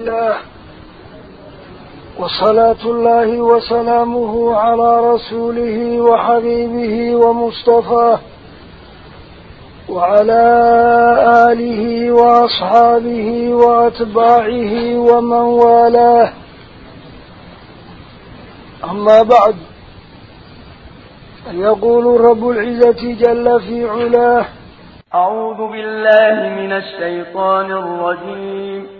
الله وصلاة الله وسلامه على رسوله وحبيبه ومصطفاه وعلى آله وأصحابه وأتباعه ومن والاه. أما بعد يقول رب العزة جل في علاه أعوذ بالله من الشيطان الرجيم.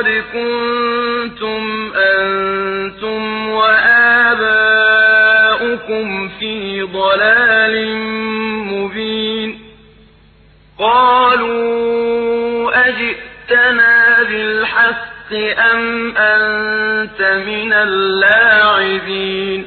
لقد كنتم أنتم وآباؤكم في ضلال مبين. قالوا أجئتنا بالحق أم أنت من اللاعبين.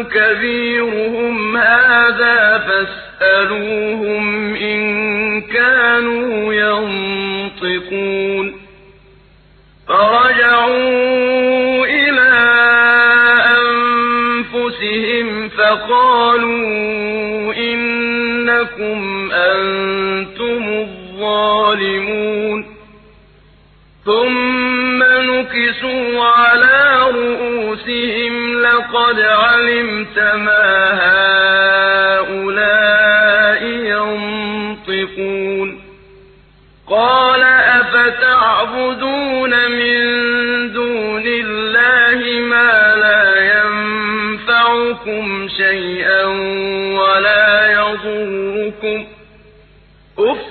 كبيرهم هذا فاسألوهم إن كانوا ينطقون. فرجعوا إلى أنفسهم فقالوا إنكم أنتم الظالمون. ثم نكسوا على رؤوسهم لقد علمت ما هؤلاء ينطقون قال أفتعبدون من دون الله ما لا ينفعكم شيئا ولا يضركم أف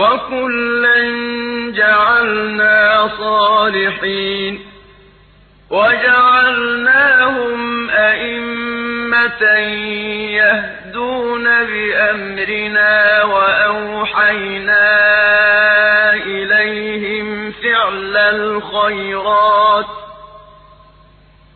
وكلا جعلنا صالحين وجعلناهم أئمة يهدون بأمرنا وأوحينا إليهم فعل الخيرات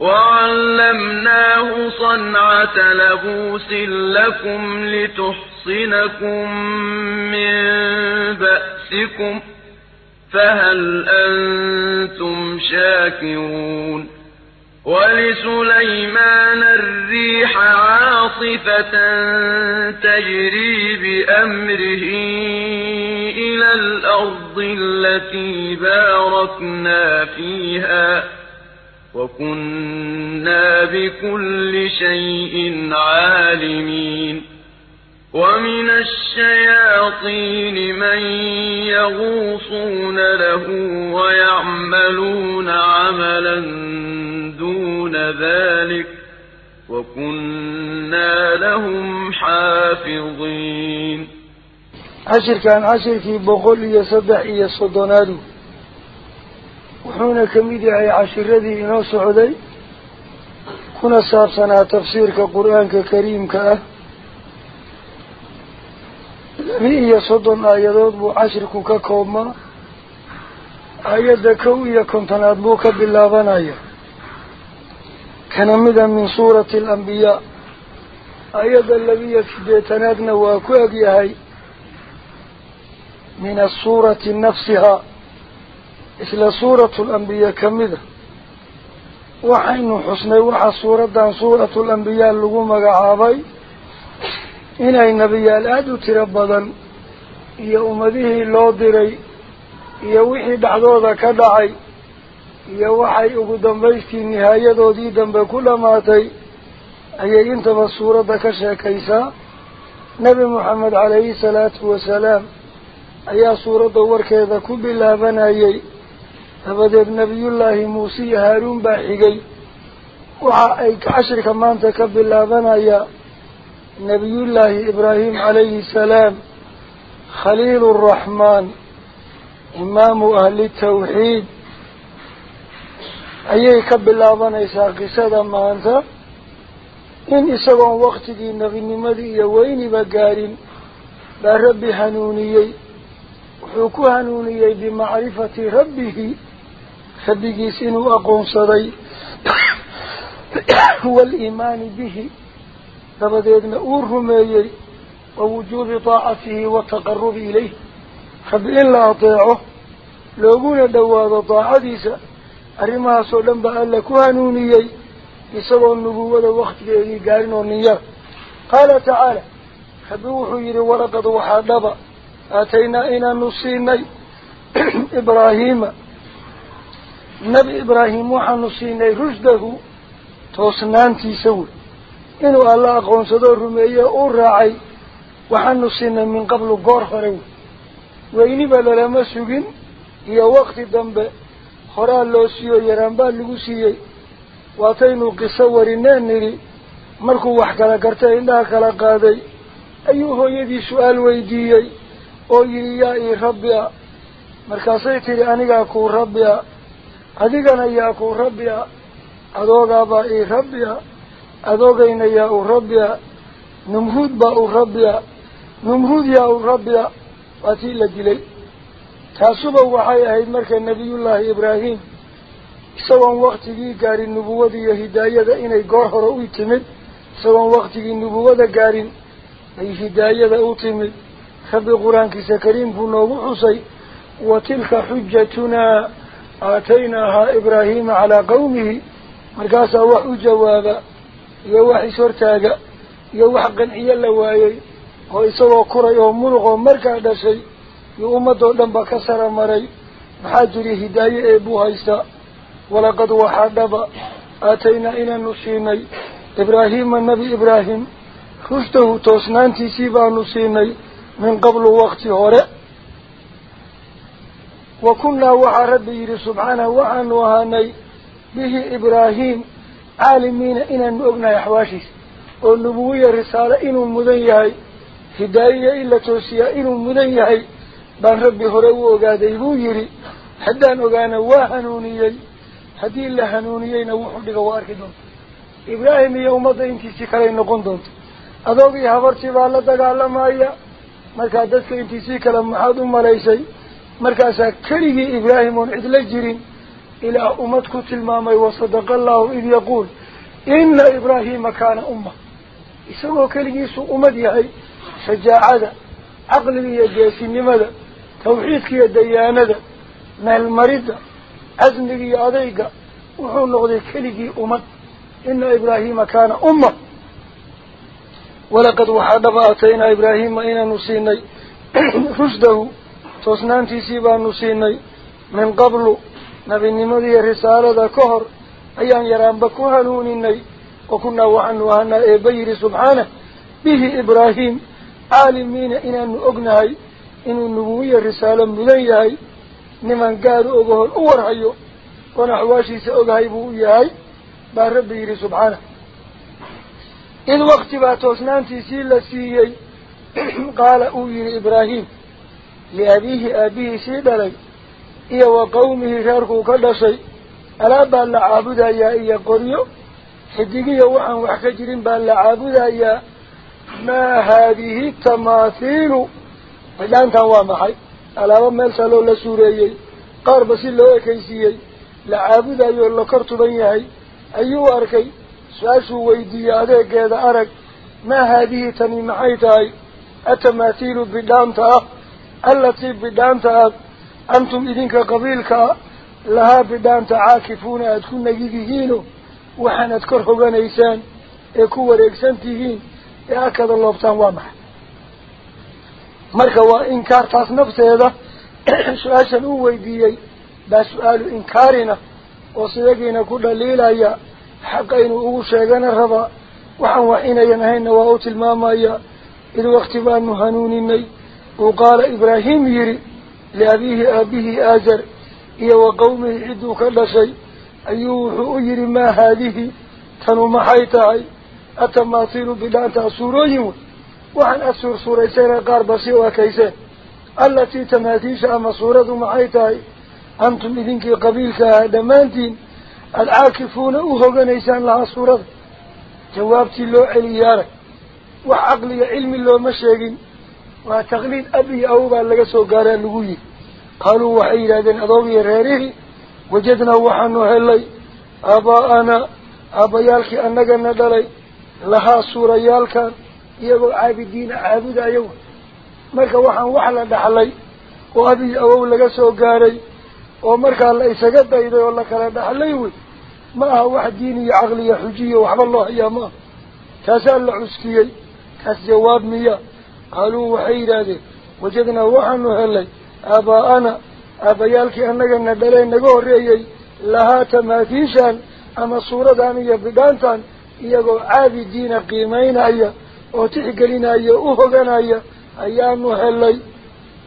وعلمناه صنعة لبوس لكم لتحصنكم من بأسكم فهل أنتم شاكرون ولسليمان الريح عاصفة تجري بأمره إلى الأرض التي باركنا فيها وكنا بكل شيء عالمين. ومن الشياطين من يغوصون له ويعملون عملا دون ذلك. وكنا لهم حافظين. عشر كان عشر في بقول يصدح وحونا كميدي عشر ذي إنو سعودي؟ كنا سابسنا تفسير كقرآن كريم كأه. لبي صدن آيادود بو عشركو ككوما. آياد كوية كنتناد بوك باللابان آيا كان مدى من سورة الأنبياء. آياد الذي يتنادنا واكواك يهي من السورة نفسها. الأنبياء كمدى وحين حسني وحا سورة دان سورة الأنبياء inay nebiyaal aada u tiro badan iyo ummadihii loo diray iyo wixii dhexdooda ka dhacay iyo waxay ugu dambaystii nihaayadoodii dambe ku dhammaatay ayay intaba suuradda ka sheekaysaa nebi moxamed calayhi salaatu wasalaam ayaa suuradda warkeeda ku bilaabanayay nebiyullaahi muuse iyo haaruun baa xigay waxa ay cashirka maanta ka bilaabanayaa نبي الله إبراهيم عليه السلام خليل الرحمن إمام أهل التوحيد. أيه كبلابان إسا قصة ما أنت إن إساقون وقتك نغي نمدي وين بقارين برب هنونيي وحكو هنونيي بمعرفة ربه. خديجيس إنه أقوم صدي. الإيمان به فبديدنا أورهمي ووجود طاعته وتقرب إليه. خب لا أطيعه لو قلنا دواد طاعته أرما سلم بألك وانوني يسوى النبوة وقت لأني قارن ونيا قال تعالى خبوح يري ورقة وحادبة أتينا إنا نصيني. إبراهيم inuu alla aqoonsadoo rumeeye uu raacay waxaanu siinay min qablu goor hore wey weyniba lalama sugin iyo wakti dambe horaa loo siiyo yaraan baa lagu siiyey waataynu qiso warineen nidhi markuu wax kala gartay indhaha kala qaaday ayuu hooyadii su-aal weydiiyey oo yidhi yaa ii rabbi a markaasay tidhi anigaa kuu rabbi a ii rabbi a adoogayna yaa u rabbi a numruud baa u rabbi a numruud yaa u rabbi a waa tii la dilay taasuba waxay ahayd marka nebiyullaahi ibraahim isagoon waktigii gaarin nubuwada iyo hidaayada inay goor hore u timid isagoon waktigii nubuwada gaarin ay hidaayada u timid rabbi qur-aankiisa kariimkuu noogu xusay wa tilka xujatunaa wax qanciyo la waayey oo isagoo kuray oo muruqoo markaa dhashay iyo ummadoo dhan ba ka sara maray maxaa jiri hidaaye ee buu haystaa walaqad waxaa dhaba aataynaa inaanu siinay ibraahiima nebi ibraahim rushdahu toosnaantiisii baanu siinay min qablu wakti hore wa kunnaa waxaa rabbi yidhi subxaanahu waxaanu ahaanay bihi ibraahim caalimiina inaanu ognahay axwaashiisa oo nubuwiya risaale inuu mudan yahay hidaayiya in la toosiyaa inuu mudan yahay baan rabbi hore u ogaaday buu yidhi haddaan ogaana waa hanuuniyey haddii la hanuuniyeyna wuxuu dhiga waa arki doonta ibraahim iyo ummadda intiisii kaley noqon doonto adoogii habartii baa la dagaalamaya markaa dadka intiisii kale maxaad u malaysay مركز كريج إبراهيم إدلجرين إلى أمتك تلمام وصدق الله إذ يقول إن إبراهيم كان أمة يسوه كريجيس أمد هاي شجاع هذا عقل يجاسي توحيد توحيدك يديان هذا ما المريض أزمك يأضيك وحول لغضي كريجي أمت إن إبراهيم كان أمة ولقد وحد أتينا إبراهيم إنا نسينا رشده toosnaantiisii baanu siinay min qablu nabinimadiiyo risaalada ka hor ayaan yaraanba ku hanuuninay wa kunnaa waxaanu ahanaa eebba yidhi subxaanah bihi ibraahim caalimiina inaanu ognahay inuu nubuwiya risaalo mudan yahay niman gaar u ogahor u warhayo oon axwaashiisa ogahay buu u yahay baa rabbi yidhi subxaanah id wakti baa toosnaantiisii la siiyey qaala uu yihi ibraahim la caabudayaa iyo qoryo xidigiya waxaan wax ka jirin baa la caabudayaa maa haadihi tamaathiilu bidhaantan waa maxay alaabo meel saloo la suureeyey qaarba si loo ekaysiiyey la caabudayo la kor tuban yahay ayuu arkay su-aashuu weydiiyey adeegeeda arag maa haadihi tani maxay tahay atamaathiilu bidhaanta ah ah lahaa bidhaanta caakifuuna aada ku nagidihiino waxaanad kor hoganaysaan ee ku wareegsan tihiin ee akada loobtaan waa maxay marka waa inkaartaas nafteeda su-aashan uu weydiiyey baa su-aalu inkaarina oo siyagiina ku dhaliilaya xaqa inuu ugu sheegana rabaa waxaan wax inayan ahaynna waa u tilmaamaya id wakti baanu hanuuninay uu qaala ibraahim yidhi liabiihi aabihii aazar iyo wa qawmihi cidduu ka dhashay ayuu wuxuu u yidhi maa haadihi tanu maxay tahay atamaathiilu bidhaantaa suurooyin wey waxaan aada suursuuraysayna qaarba si u ekayseen allatii tamaathiisha ama suuradu maxay tahay antum idinkii qabiilka ahaa dhammaantiin aada caakifuuna baa laga soo gaaraa lagu yihi qaaluu waxay yidhahdeen adoogiyo reerihii wajadnaa waxaanu helay aabaa'anaa aabbayaalkii annagana dhalay lahaa suurayaalkan iyagoo caabidiina caabudaya marka waxaan wax la dhaxlay oo abiy awow laga soo gaaray ومركا الله يسقط إذا والله كلا دحليوي ما هو واحد ديني عقلية حجية وحب الله يا ما كسال عسكي كاس جواب مياه قالوا وحيد هذه وجدنا وحن هلي أباءنا أبيالك أنك ندلين نقول ريي لها تماثيشا أما صورة دانية caabidiina qiimaynaya oo tixgelinaya u hoganaya ayaanu helay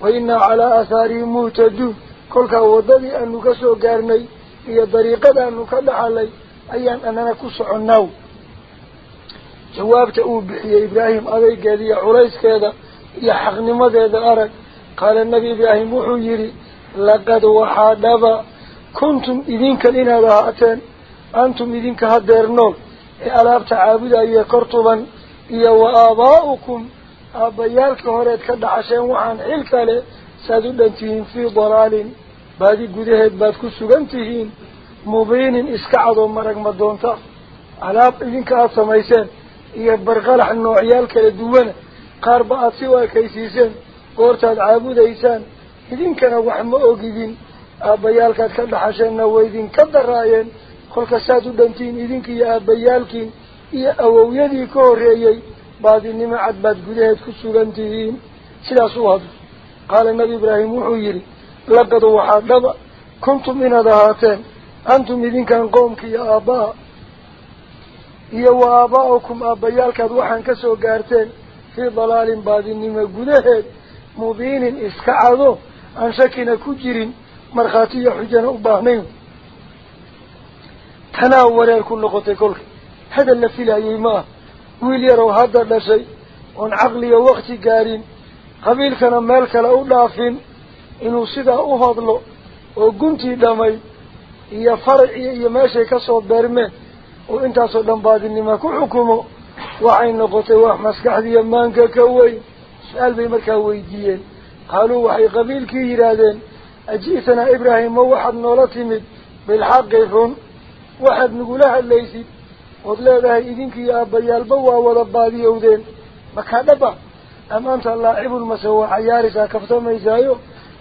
wa innaa calaa aahaarihim muhtaduun kolkaa waddadii aanu ka soo gaarnay iyo dariiqadaanu ka dhaxalay ayaan anana ku soconnaaw ibraahim wuxuu yidhi laqad waxaa dhaba kuntum idinkan inaad ahaateen antum idinka hadeer nool ee alaabta caabudaya kortuban iyo wa aabaa'ukum aabbayaalka horeed ka dhaxasheen waxaan xil kale saad u dhan tihiin fii dalaalin baadi gudaheed baad ku sugan tihiin mubiinin iska cadoo marag ma doonta alaab idinka aada samayseen aada si u ekaysiiseen goortaad caabudaysaan idinkana wax ma ogidin aabbayaalkaad ka dhaxasheenna way idinka daraayeen kolka saad u dhantiin idinka iyo aabbayaalkiin iyo awowyadii ka horreeyey baadinimo cad baad gudaheed ku sugan tihiin sidaas u hadlo qaala nebi ibraahim wuxuu yidhi laqad waxaa dhaba kuntum inaad ahaateen antum idinkan qoomka iyo aabbaha baadinimo gudaheed mubiinin iska cado aan shakina ku jirin markhaati iyo xujana u baahnayn tanaa wareer ku noqotay kolka hadal la filayay ma ah wiil yarow hadda dhashay oon caqliga wakti gaarin qabiilkana meel kale u dhaafin inuu sidaa u hadlo oo guntii dhamay iyo faracii iyo meeshay kasoo beermeen وإنت صدن بعد إني ما كو حكمه وعين نقطي واح مسكح دي مانكا كوي سأل بي مركا ويديين. قالوا وحي قبيل كي كيرادين اجيتنا إبراهيم موحد نولتي مد. بالحق يفون. واحد نقولها الليسي وضلا ذا ايدينك يا أبا يالبوا ورب بادي يودين. مكادبا أمانت اللاعب المسوى عيارسا كفتما يزايو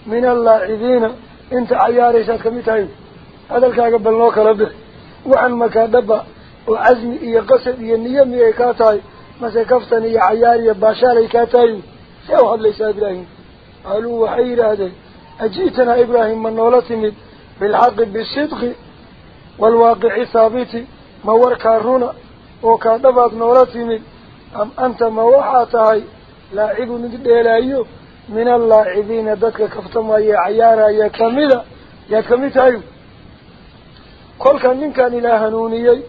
من اللاعبين انت عيارسا كميتاين هذا الكاقب بلنوك ربه وعن مكادبا وعزم نيام ينيم كاتاي. مثلا كفتن يا عيار يا باشال يكاتاي سوى هذا ليس إبراهيم. قالوا وحير هذا. أجيتنا إبراهيم من نولتني بالحق بالصدق والواقع ثابت. ما ورك الرنا وكذبت نولتني. أم أنت موحاتاي وحاتاي. لاعب ديلايو من اللاعبين ذاتك كفتم يا عيار يا كميلة. يا كميلة أيو كل كان منك إلى هنونيي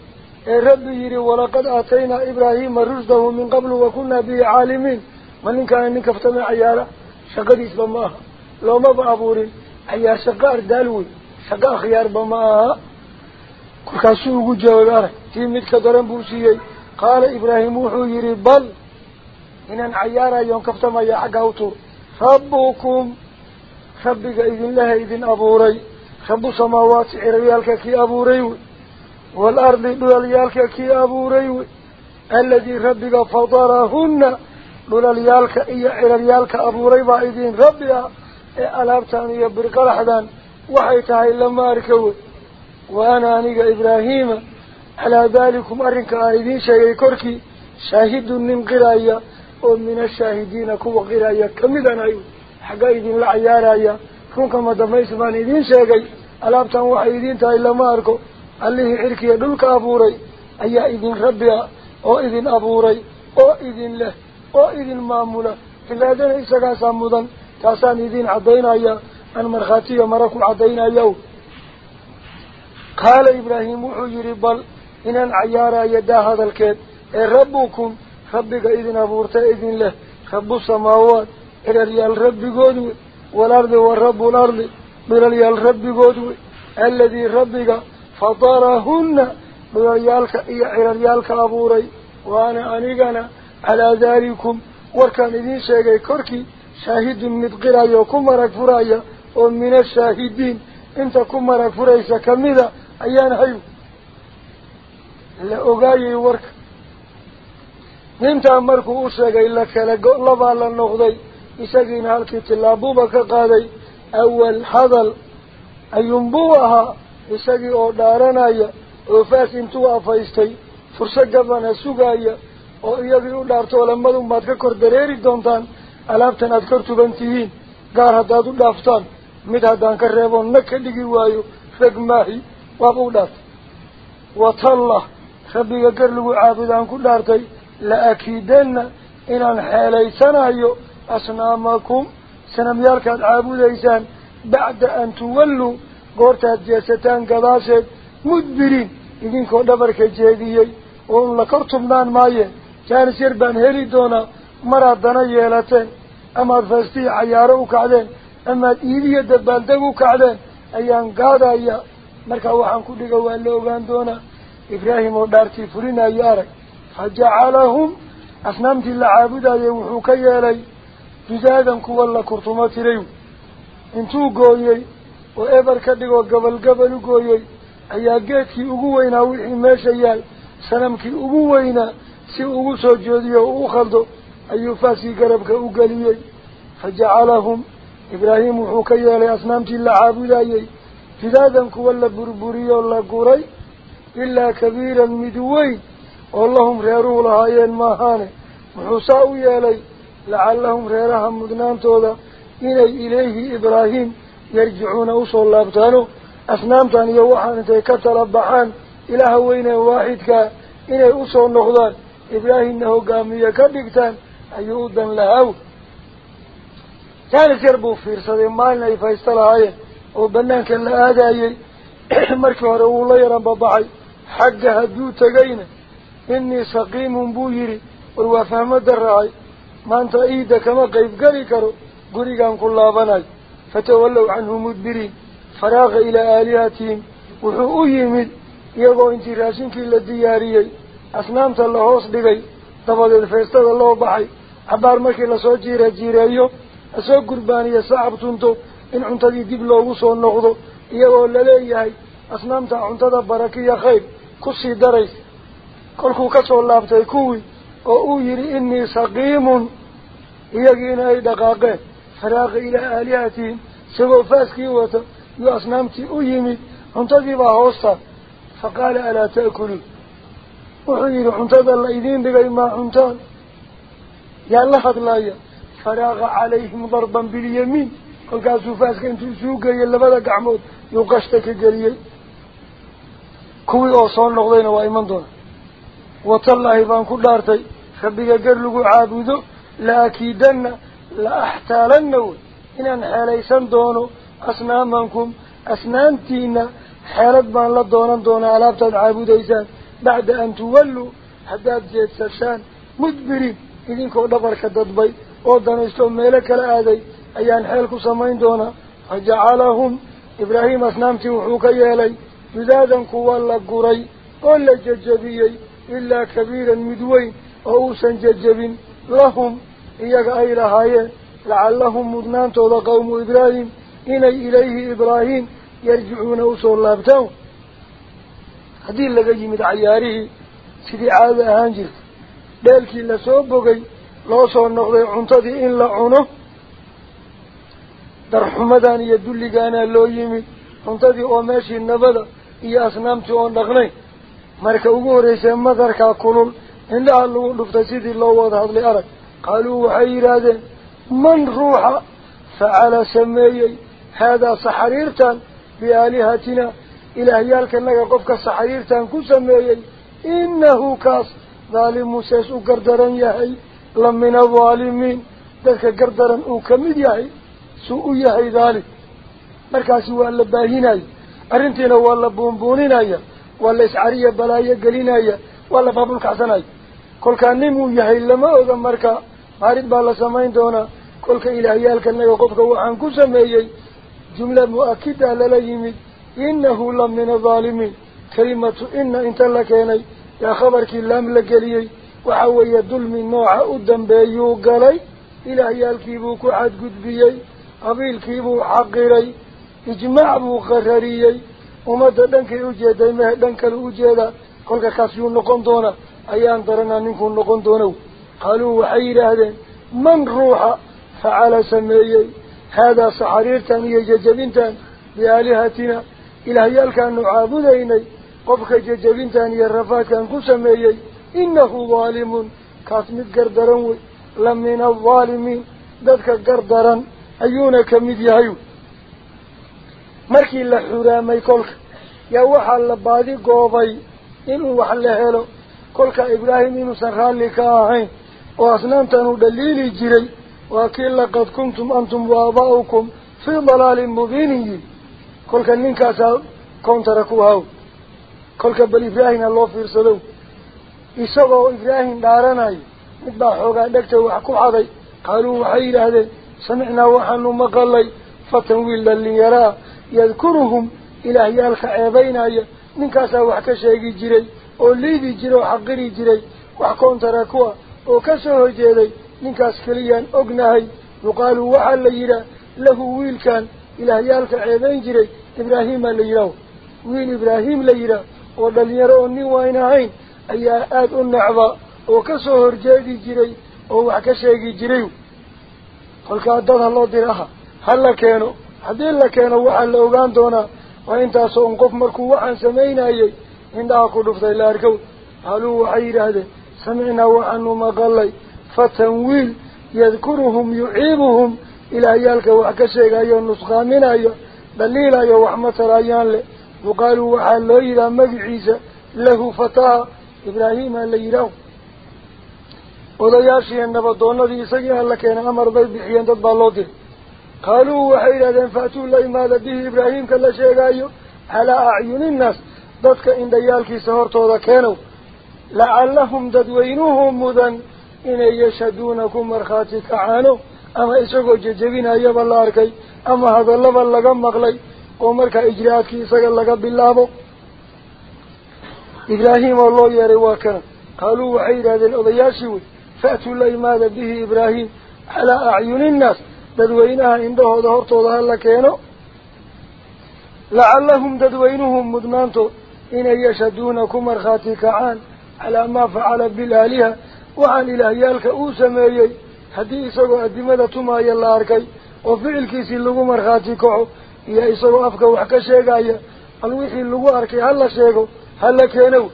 الرب يري ولقد آتينا إبراهيم رشده من قبل وكنا به عالمين من كان من كفتما عيارا شقد اسمها لو ما بأبورين عيار شقار دالوي شقا خيار بماها arag tii midka daran buu siiyey qaala ibraahim wuxuu yidhi bal inaan cayaarayoon kaftamaya xagga u tuur rabbukum rabbiga idinlaha idin abuuray rabu samaawaati ciraryaalka kii abuuray wey wey aladii rabbiga fadarahunna dhulalyaalka iyo ciraryaalka abuuray baa idin rabbi ah ee alaabtan iyo birqalaxdan waxay tahay lama arka wey وأنا أنيق إبراهيم على ذلكم أرنك آيدين شيء كركي شاهد من قرايا ومن الشاهدين كوا قرايا كمدنا أيو حقا إذن لعيارايا كون كما بان إذن شيء ألابتان وحيدين تا إلا ما أركو اللي حركي دلك أبوري. أي إذن ربيا أو إذن أبوري أو إذن له أو إذن مامولا إلا ذن إساقا سامودا تاسان إذن عدينا أيا. أن مرخاتي مركو عدينا أيو قال إبراهيم وحجر بل إن عيارا يدا هذا الكيد. ربكم ربك إذن أبورت إذن له. رب السماوات. إلى ريال رب قدوي والأرض والرب الأرض إلى ريال رب قدوي الذي ربك فطرهن ريالك إلى ريالك أبوري وأنا أنيقنا على ذلكم وكان إذن شيء كركي شاهد مدقرايا وكمرك فرايا ومن الشاهدين انت كمرك فريسا كمذا hayu la ogaayay warka nintaa markuu u sheegay la kala go- labaa la noqday isagiina halkii tilaabuba ka qaaday awal isagii oo dhaaranaya oo faas intuu afaystay furso gabana sugaaya oo iyagii u dhaarto olamadu maad ka kor dareeri doontaan alaabtan aada kor tuban tihiin gaar haddaad u dhaaftaan mid haddaan ka reebo na ka dhigi waayo rag maahi waaba u dhaartay watallah rabbiga gar lagu caabudaan ku dhaartay la akiidanna inaan xeelaysanayo asnaamakum sanamyaalkaad caabudaysaan bacda an tuwalluu kor tubnaan maayeen jaanis yar baan heli doonaa maraad dana yeelateen amaad fastihi cayaaro u kacdeen amaad iidiyo dabaaldeg u kacdeen ayaan gaadaya markaa waxaan ku dhiga waa la ogaan doonaa ibraahim oo dhaartii fulinayo arag fa jacalahum asnaamtii la caabudayay wuxuu ka yeelay juzaadan kuwa la kurtumo tiray intuu gooyey weynaa si ugu soo jeediyo oo u khaldo ayuu faaskii garabka u geliyey fa jacalahum ibraahim wuxuu ka yeelay asnaamtii la caabudayey jidaadan kuwa la burburiyoo la guray ilaa kabiiran mid weyn oo lahum reeruhu lahaayeen maahaane muxuu saa u yeelay lacallahum reeraha mudnaantooda inay ilayhi ibraahim ilaaha weynee waaxidkaa inay usoo noqdaan ibraahimna hogaamiye ka dhigtaan ayuu u dan lahaaw jaanis yar buu fiirsaday maalin ay faysta lahaayeen oo banaanka la aadayey markii hore wuu la yaran babaxay xagga hadduu tegayna inii saqiimun buu yidhi war waa fahmada raacay maanta iida kama qayb geli karo gurigaan ku laabanayo faraaqa ilaa aalihatihim wuxuu u yimid iyagoo intii raashinkii la diyaariyey asnaamta la hoos dhigay dabadeed feestada loo baxay cabaar markii lasoo jiira jiireeyo lasoo gurbaaniyo sacab tunto in cuntadii dib loogu soo noqdo iyagoo laleeyahay asnaamta cuntada barakiya khayr kusii daraysa kolkuu kasoo laabtay kuwii oo uu yidhi inii saqiimun iyagiina ay dhaqaaqeen yuu asnaamtii u yimid cuntadiibaa hoostaan faqaala alaa ta'kuluun wuxuu yidhi cuntada la idiin dhigay maa cuntaan yaa la hadlaya faraaqa calayhim darban bilyamiin kolkaasuu faaska intuu isuu geeyey labada gacmood yuu qashta ka geliyey kuwii oo soo noqdayna waa iman doona watallaahi baan ku dhaartay rabbiga gar lagu caabudo la akiidanna la axtaalanna wey doono asnaamankum asnaamtiina xeelad baan la doonan doonaa alaabtaad caabudaysaan bacda an tuwalluu haddaad jeedsashaan mudbiriin idinkoo dhabarka dadbay oo danaystoo meelo kala aaday ayaan xeel ku samayn doonaa fajacalahum ibraahim asnaamtii wuxuu ka yeelay judaadan kuwa la guray oo la jejabiyey ilaa kabiiran mid weyn oo uusan jejabin lahum iyaga ay lahaayeen mudnaantooda qawmu ibraahim inay ilayhi ibraahim yarjicuuna usoo laabtaan haddii laga yimid cayaarihii sidii caada ahaan jirta dheelkii lasoo bogay loo soo noqday cuntadii in la cuno darxumadan iyo dulligaanaa loo yimid cuntadii oo meeshii nabada iyo asnaamtii oon dhaqnayn marka ugu horreysay madarkaa kulul indhaha lagu dhuftay sidii loo wada hadlay arag qaaluu waxay yidhaahdeen من روح فعلى سميي. هذا صحريرتا بآلهتنا. إلى هيالك أنك قفك صحريرتا كسميي إنه كاس. ظالم موسيس وقردرا يهي. لمن الظالمين. ذلك قردرا أكمل يهي. سوء يهي ذلك. مركاسي وألا باهيناي. أرنتينا وألا بومبونيناي وألا إسعارية بلاية قليناي. وألا بابل كعسناي. كل كان نمو يهي لما أغمرك أريد بالله سمين دونه la samayn doonaa kolka ilaahyaalkanaga qofka waxaan ku sameeyey jumla mu-akida lala yimid inahu la min adaalimiin kelimatu ina inta la keenay yaa khabarkii laam la geliyey waxa weeye dulmi nooca u dambeeyuu galay ilaahyaalkiibuu ku xadgudbiyey qabiilkiibuu xaqiray ijmaac buu qarariyey ummadda dhankay ujeeday mehe dhan kale ujeedaa kolka kaas yuu noqon doonaa ayaan daranaa ninkuu noqon doonow qaaluu waxay yidhaahdeen man ruuxa فعلى سميي هذا صحريرتان يججبنتان بآلهتنا إلهيال كان عابديني قفك ججبنتان يرفا كان قسميي إنه ظالم. كاسمت قردران لمن الظالمين. ذاتك قردران أيونا كميدي هايو مركي الله حرامي كلك. يا وحا اللبادي قوفي إنو وحا اللهيلو كلك إبراهيم إنو سنخالي كاهين وأصنام تنو دليلي جيري fii dalaalin mubiinin yihi kolka ninkaasaa koontara ku haw kolka bal ibraahimna loo fiirsado isagoo ibraahim dhaaranayo mid baa xoogaa dhegta wax ku xaday qaaluu waxay yidhaahdeen samicnaa waxaanu maqalay fatan wiil dhallinyaraa yadkuruhum ilaahyaalka ceebaynaya ninkaasaa wax ka sheegi jiray oo liidi jiray oo xaqiri jiray wax koontara kuwa oo ka soo horjeeday jiray ibraahiimaa la yidhaah wiil ibraahim la yidhaah oo dhalinyaro oo nin wayn ahayn ayaa aada u necba oo ka soo horjeedi jiray oo wax ka sheegi jiray kolkaa dad ha loo diraha ha la keeno haddii la keeno waxaa la ogaan doonaa waa intaasoo un qof markuu waxaan samaynayey indhaha ku dhuftay la arkow qaaluu waxay yidhaahdeen samicnaa waxaanu maqalay فتنويل يذكرهم يعيبهم. إلى يالك وعكسيك أيها النسخة من أيها دليل أيها وحمة الأيان لي وقالوا وحالو إلى مجعيسة له فتاة إبراهيم اللي يراه وضياشي أن بدون الذي يسجيها لكينا أمر بيض بحيان تدبالوته قالوا وحيلا دنفاتوا الله ماذا به إبراهيم كلا شيئا أيها على أعين الناس. ضدك إن ديالك سهرتو ذا كانوا. لعلهم تدوينوهم مذنب إن يشهدونكم مرخاتي كعانو أما إسوكو ججبين أيب الله أركي أما هذا الله بلغم مغلي ومركا إجراءاتك إساق اللغة بالله إبراهيم الله ياري واكنا قالوا وحيد هذا الأضياسي فأتوا الله ماذا به إبراهيم على أعين الناس تدوينها عنده ظهرت وظهر لكينو لعلهم تدوينهم مدمانتو إن يشهدونكم مرخاتي كعان على ما فعل بالآلهة arkay oo ficilkiisii lagu markhaati kaco iyo isagoo afka wax ka sheegaya bal wixii lagu arkay ha la sheego ha la keenow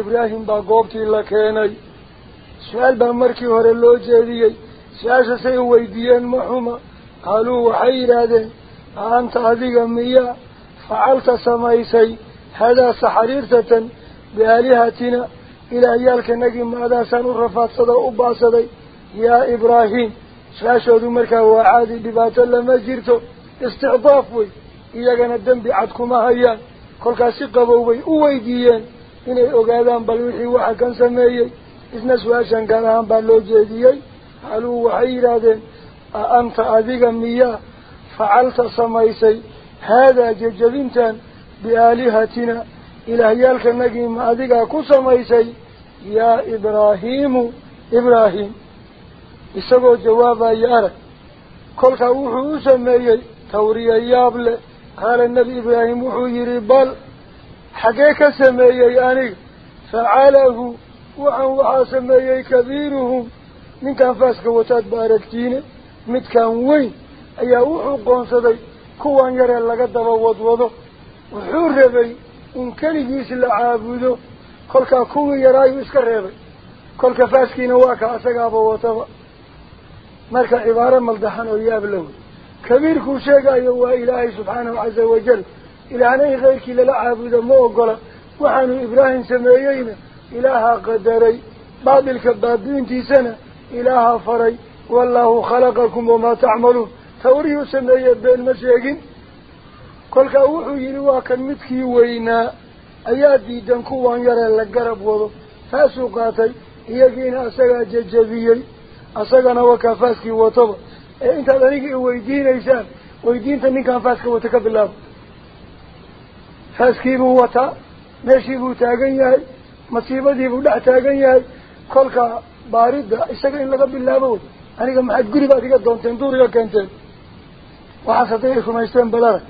ibraahim baa goobtii la keenay su-aal baa markii hore loo jeediyey su-aasha say weydiiyeen ma xuma qaaluu waxay yidhaahdeen a anta adiga miyaa facalta samaysay hadaa saxariirtatan biaalihatina yaa ibraahim su-aashoodu markaa waa caadi dhibaato lama jirto isticdaaf wey iyagana dembi cad kuma hayaan kolkaas si qabow bay u weydiiyeen inay ogaadaan bal wixii waxa kan sameeyey isna su-aashan gaar ahaan baa loo jeediyey qaaluu waxay yidhaahdeen a anta adiga miyaa facalta samaysay haadaa jejabintan biaalihatina ku samaysay yaa ibraahiimu ibraahim isagoo jawaabaya arag kolkaa wuxuu u sameeyey tawriya yaab leh qaala nebi ibraahim wuxuu yidhi bal xaggee ka sameeyey aniga facalahu waxaan waxaa sameeyey kabiiruhum ninkan faaska wataad ba aragtiine midkan weyn ayaa wuxuu qoonsaday kuwan yaree laga daba wadwado wuxuu rabay in keligiis la caabudo kolkaa kuwii yaraayuu iska reebay kolka faaskiina waa ka asagaaba wataba marka cibaaro maldaxan oo yaab la wey kabiirkuu sheegayo waa ilaahay subxaanahu caza wajal ilaahna in keyrkii lala caabudo ma ogola waxaanuu ibraahim sameeyeyna ilaahaa qadaray baatilka baabi'intiisana ilaahaa faray wallaahu khalaqakum wamaa tacmaluun tawriyuu sameeye been ma sheegin kan midkii weynaa ayaa diidan kuwan yaree la garab wado taasuu qaatay iyagiina asagaa jejabiyey asagana wakaa faaskii wataba ee intaad aniga i weydiinaysaan weydiinta ninkan faaska wata ka bilaabo faaskiibuu wataa meeshiibuu taagan yahay masiibadiibuu dhex taagan yahay kolka baaridda isaga in laga bilaabo wey aniga maxaad guri baad iga doonteen duur iga keenteen waxaas hadday ay rumaysteen balada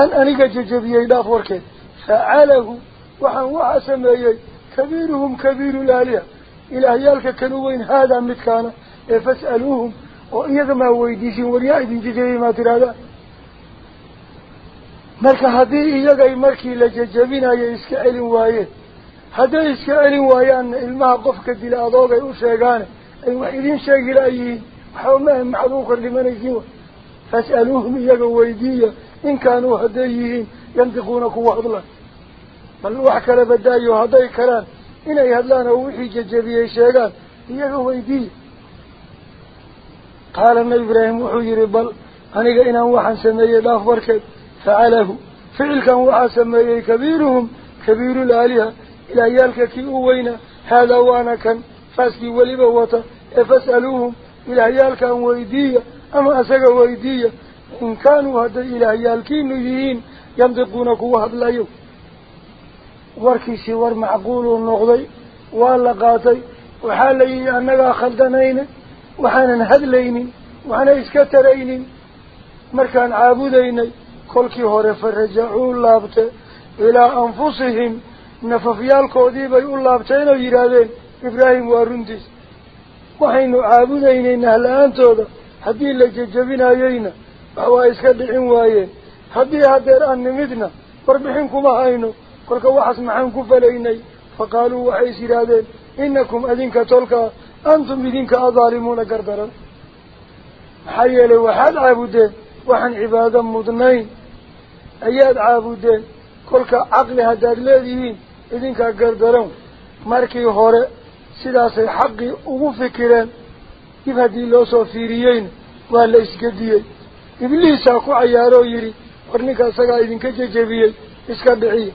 an aniga jejabiyey dhaaf warkeed facalahu waxaan waxaa sameeyey kabiiruhum kabiiru laaliha ilaahyaalka kan u weyn haadaa midkaana ee fas'aluuhum oo iyaga maa weydiisin waryaa idin jejabiyey maa tirahdaan marka haddii iyagay markii la jejabinayo iska celin waayeen hadday iska celin waayaanna ilmaha qofka dila adoogay u sheegaane ay wax idiin sheegi laayihiin waxba maaha maxaad u kordhimanaysiin wa فاسألوهم يا ويدية إن كانوا هديهين ينطقونك واحد الله. بل وحكى لبدايه هدي كلام. إن هدلان لانا وحيك جبيه الشيقان إياك ويدية قال أن إبراهيم وحير بل أنك إنا سمي الله لأخبرك فعله. فعل كان وحن سمي كبيرهم كبير الآلهة. إلى يالك كي أوينا هذا وأنا كان فاسكي ولبوته فاسألوهم إلى يالك ويدية in kaanuu hadday ilaahyaalkiinu yihiin yandiquuna kuwa hadlayo warkiisii war macquuluu noqday waa la qaatay waxaa la yidhi annagaa khaldanayna waxaanan hadlaynin waxna iska taraynin markaan caabudaynay kolkii hore fa rajacuu laabte ilaa anfusihim nafafyaalkoodii bay u laabteen oo yidhaahdeen ibraahim waa runtiis waxaynu caabudaynay nahla-aantooda iska dhicin waayeen haddii haddeer aan nimidna warbixin kuma hayno kolka waxaas maxaan ku falaynay faqaaluu waxay is yidhaahdeen inakum adinka tolkaa antum idinka adaalimuuna gardaran maxaa yeelay waxaad caabudeen waxaan cibaado mudnayn ayaad caabudeen kolka caqli haddaad leedihiin idinkaa gardaran markii hore sidaasay xaqii ugu fikireen la isgediyey ibliisaa ku cayaaroo yidhi war ninka isagaa idinka jejebiyey iska dhiciya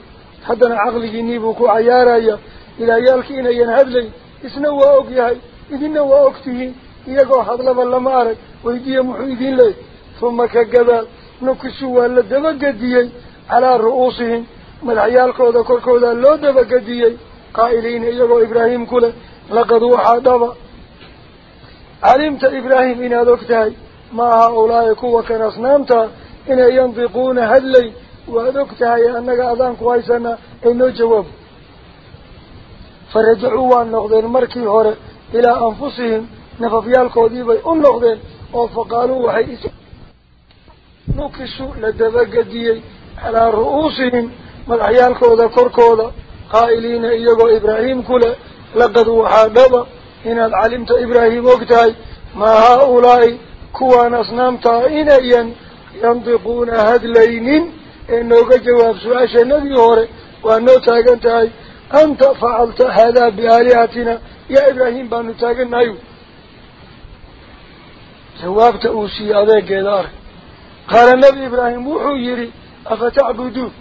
haddana caqligiinii buu ku cayaaraya ilaayaalkii inayan hadlayn isna waa og yahay idinna waa og tihiin iyagoo hadlaba lama arag weydiiya muxuu idin leeyay huma ka gadaal nukisu waa la dabagediyey calaa ru'uusihim madaxyaalkooda korkooda loo dabagediyey qaa'iliina iyagoo ibraahim ku leh laqad waxaa dhaba علمت إبراهيم إن أدوكتاي ما هؤلاء كوة كان أصنامتا إن ينطقون هلي وأدوكتاي أنك أذان كويسنا إنه جواب. فرجعوا النغضين مركي هور إلى أنفسهم. نففيال قوديبي النغضين وفقالوا وحي إسر نكسوا لدبقديي على رؤوسهم. من ملعيال قودة كوركودة قائلين إيقو إبراهيم كولا. لقد وحادبه haa-ulaa'i kuwaan asnaamtaa inayan yandiquuna hadlaynin ee nooga jawaab su-aashanadii hore waa noo taagan tahay anta facalta haadaa biaalihatina yaa ibraahim baanu taaganahay jawaabta uu siiyey adeegeeda arag qaala nebi ibraahim wuxuu yidhi afatacbuduun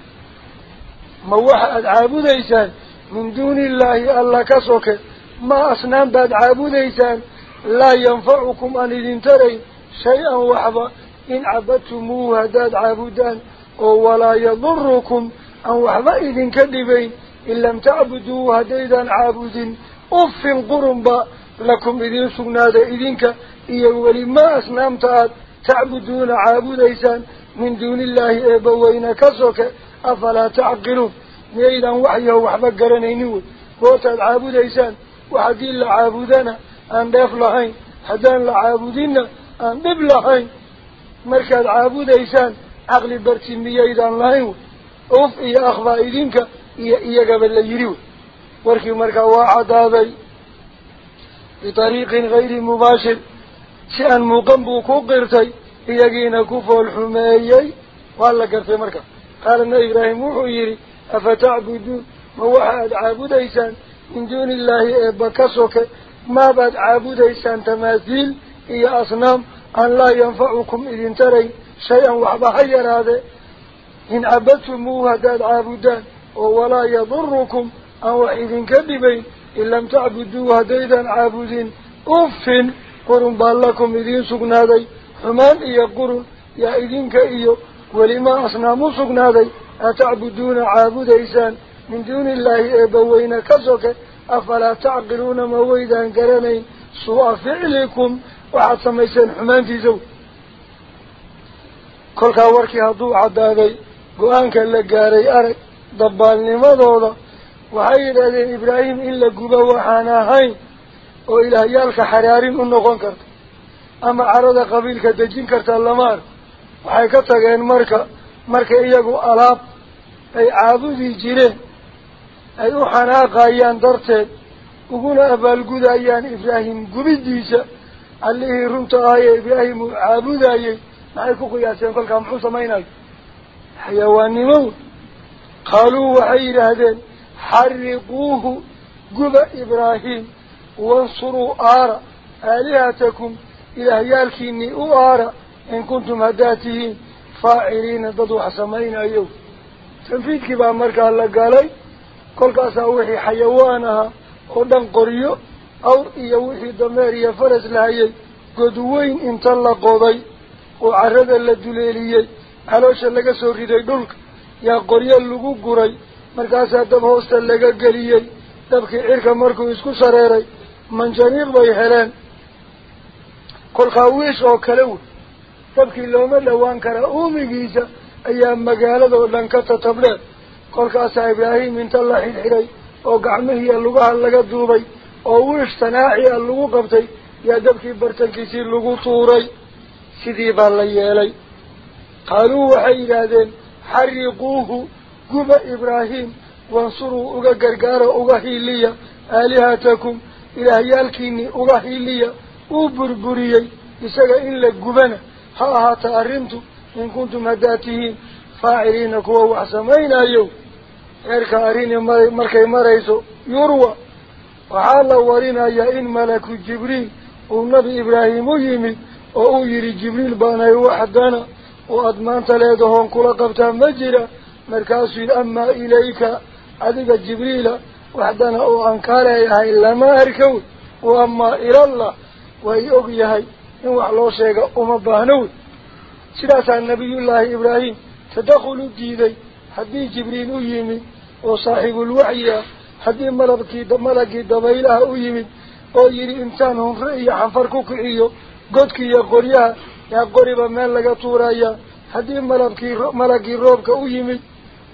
ma waxa aada caabudaysaan min duuni illaahi alla ka soke ما أصنام بعد عبوديسان لا ينفعكم أن إذن تري شيئا وحبا. إن عبدتموها داد عبودان ولا يضركم أن وحبا إذن كذبين. إن لم تعبدوها ديدا عبود أف قرنبا لكم إذن سناد إذنك. إيه ولما أصنام تعد تعبدون عبوديسان من دون الله إبوين كسوك أفلا تعقلوا ميدا وحيا وحبا قرنينيون. قوتا عبوديسان waxba garanaynin wey goortaad caabudaysaan wax haddii la caabudana aan dheef lahayn haddaan la caabudinna aan dhib lahayn markaad caabudaysaan caqli barti miyaydaan lahayn wey uf iyo akhbaa idinka iyo iyagaba la yidhi wey warkii markaa waa caddaaday bitariiqin hayri mubaashir si aan muuqan buu ku qirtay iyagiina ku fool xumeeyey waa من دون الله بكسوك. ما بعد عبودي سنتمازيل إيا أصنام أن لا ينفعكم إذن ترين شيئا وحبحير هذا. إن عبدتموها داد عبودان ولا يضركم أو إذن كذبين. إن لم تعبدوا ديدا عبودين أف قرن بالكم إذن سقنا دي همان إيا قرن يا إذن كإيو. ولما أصنام سقنا دي أتعبدون عبوديسان ka soke afalaa tacqiluuna ma weydaan garanayn suu-a ficlikum waxaad samayseen xumaantiisa wey kolkaa warkii hadduu caddaaday go-aanka la gaaray arag dabbaalnimadooda waxay yidhahdeen ibraahim in la gubo waxaan ahayn oo ilaahyaalka xaraarin u noqon karta ama carada qabiilka dejin karta lama ark waxay ka tageen marka marka iyagu alaab ay caabudi jireen أي أحنا قايان درتين. وقلنا أبال قدايان إبراهيم قبديسة اللي هي رمت آية إبراهيم عابود آية ما يفوق ياسين قل كام حوصة مينال حيواني مو قالوا وحير هذين حرقوه قبا إبراهيم. وانصروا آرا آلهتكم إلى هيالكيني أو آرى. إن كنتم هداتهين فاعلين ضد حسمين أيوه. تنفيذ كبا مركا الله قالي. Kolkaasaa wixii xayawaan ahaa oo dhan qoryo awr iyo wixii dameer iyo faras lahayay godweyn inta la qoday oo carrada la duleeliyey caloosha laga soo riday dhulka yaa qoryo lagu guray markaasaa dab hoosta laga geliyey dabkii cirka markuu isku sareeray manjaniiq bay heleen kolkaa wiish oo kale wey dabkii looma dhowaan karaa uumigiisa ayaa magaaladoo dhan ka tatableen la xidhxidhay oo gacmihiiya lugaha laga duubay oo wiish sanaaci a lagu qabtay yaa dabkii bartankiisii lagu tuuray sidii baa la yeelay qaaluu waxay yidhaahdeen xariquuhu guba ibraahim wansuruu uga gargaaro uga hiiliya aalihatakum ilaahyaalkiinii uga hiiliya uu burburiyey isaga in la gubana ha ahaata arrintu in kuntum haddaad tihiin faaciliina kuwa wax samaynayo eerka arrini mar markay marayso yurwa waxaa la warinayaa in malaku jibriil uu nabi ibraahim u yimid oo uu yidhi jibriil baanahay waxdana oo aada maanta leedahoon kula qabtaa ma jira markaasuu yidhi amaa ilayka adiga jibriila waxdana oo aan kaa leeyahay lama arka wey wa amaa ilallah way og yahay in wax loo sheega uma baahno wey sidaasaa nabiyullaahi ibraahim tadakhul u diiday haddii jibriil u yimid ah yidhi intaan hunre iyo xanfar ku kiciyo godki iyo qoryaha yaa qoriba meel laga tuurayaa haddii malabkii malagii roobka u yimid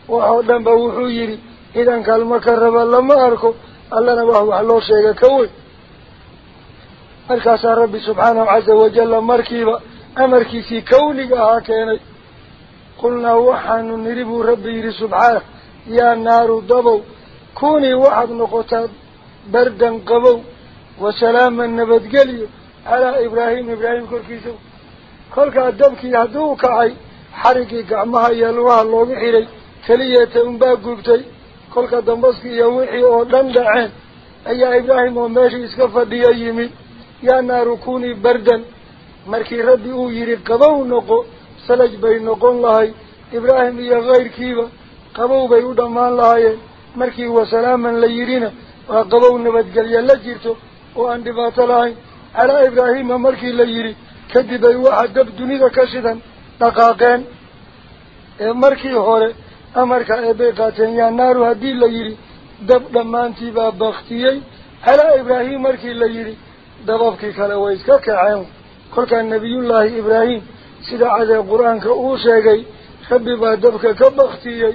waxoo dhanba wuxuu yidhi ciidankaal marka raba lama arko allana wax wax loo sheega ka weyn markaasaa rabbi subxaanahu casa wajalla markiiba amarkiisii kawniga ahaa keenay qulnaa waxaanu nidhi buu rabbi yidhi subxaanah kunii waxaad noqotaa bardan qabow wasalaaman nabadgelyo calaa ibraahim ibraahim korkiisa kolkaa dabkii hadduu kacay xariggii gacmaha iyo lugaha loogu xidhay keliyeeta unbaa gubtay kolka dambaskii iyo wixii oo dhan dhaceen ayaa ibraahim oo meeshii iska fadhiya yimid yaa naaru kunii bardan markii rabbi uu yidhi qabow noqo salaj bay noqon lahay ibraahim iyo kayrkiiba oo aan dhibaato lahayn calaa ibraahima markii la yidhi kadib ay waxa dab dunida ka shidan dhaqaaqeen ee markii hore amarka eebay qaateen yaa naaru haddii la yidhi dab dhammaantii baa baktiyey calaa ibraahim markii la yidhi dababkii kale way iska kaceen kolkaa nebiyullaahi ibraahim sida cadee qur-aanka uu sheegay rabbi baa dabka ka baktiyey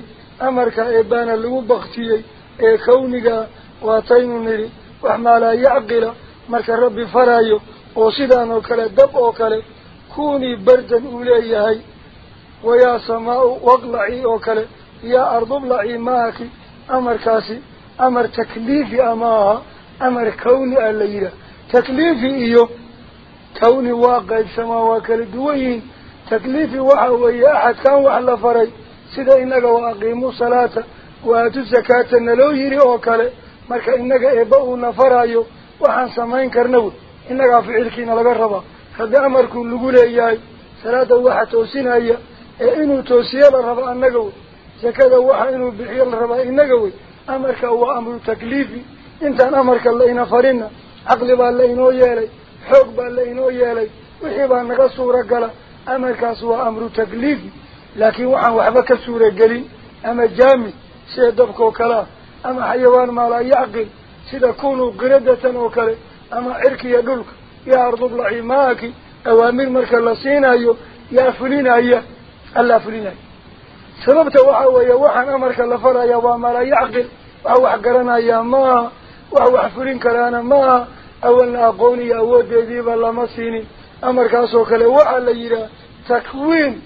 maalaa yacqila marka rabbi farayo oo sidaan oo kale dab oo kale kunii bardan uu leeyahay wayaa samaa-u waqlacii oo kale yaa ardublacii maaki amarkaasi amar takliifi a ma aha amar kawni ah la yidhaah takliifi iyo kawni waa qaybsamaa waa kala duwan yihiin takliifi waxa weeye axadkan wax la faray marka inaga eebba uuna faraayo waxaan samayn karna wey innagaa ficilkiina laga rabaa rabbi amarkuu lagu leeyahay salaada waxa toosinaya ee inuu toosiyo la raba annaga wey zakada waxa inuu bixiyo la rabaa inaga wey amarka waa amru takliifi intaan amarka la ina farina caqli baa la inoo yeelay xoog baa la inoo yeelay wixii baa naga suura gala amarkaas waa amru takliifi لكن وحن وحبك سورة قلين أما جامي سيه دفك وكلا أما حيوان ما لا يعقل سيه كونه قردة وكلا أما إركي يدلك يا أرض بلعي ماكي أوامير مركا لسينا أيو يا فلين أيا ألا فلين أيا سببت يا وحن أمرك لفر أيا ما لا يعقل وحن وحقرنا أيا ما وحن وحفلين كلانا ما أولنا أقوني أود يذيب الله ما سيني. أمرك أسوك لوحن ليرا تكوين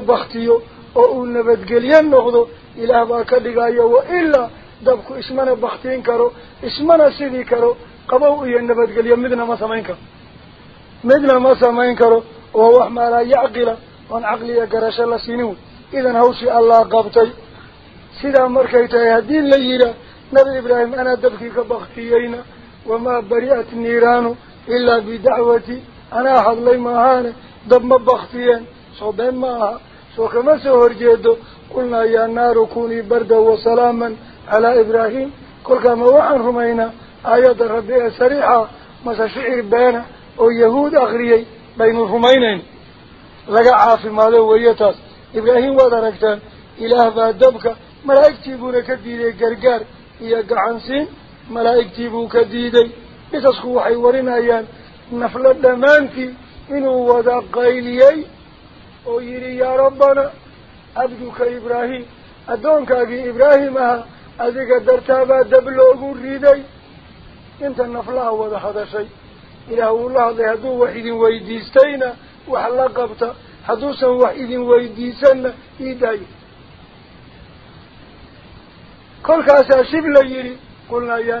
baktiyo oo uu nabadgelyo noqdo ilaah baa ka dhigaya wa ilaa dabku ismana baktiin karo ismana sidi karo qabow iyo nabadgelyo midna ma samayn karo midna ma samayn karo oo wax maalaa yacqila oon caqliya garasho la sinin wey idan hawshii allah qabtay sidaa markay tahay haddii la yidhaah nabi ibraahim anaa dabkii ka baktiyeyna wamaa bari'at niiraanu ilaa bidacwati soo kama soo horjeedo qulnaa yaa naaru kunii bardan wasalaaman calaa ibraahim kolkaa ma waxaan rumaynaa aayadda rabbi ee sariixa mase shicir beena oo yahuud akriyey baynu rumaynayn laga caafimaado weeye taas ibraahim waad aragtaan ilaah baa dabka malaa'igtii buuna ka diiday gargaar iyo gacansiin malaa'igtii buu ka diiday qisasku waxay warinayaan naflo dhammaantii inuu wada qayliyey oo yidhi yaa rabbana cabduka ibraahim addoonkaagii ibraahim ahaa adiga dartaabaa dab loogu riday inta naflaha wada hadashay ilaah wuu la hadlay hadduu wax idin weydiistayna wax la qabta hadduusan wax idin weydiisanna ii daayo kolkaasaa shib la yidhi qulnaa yaa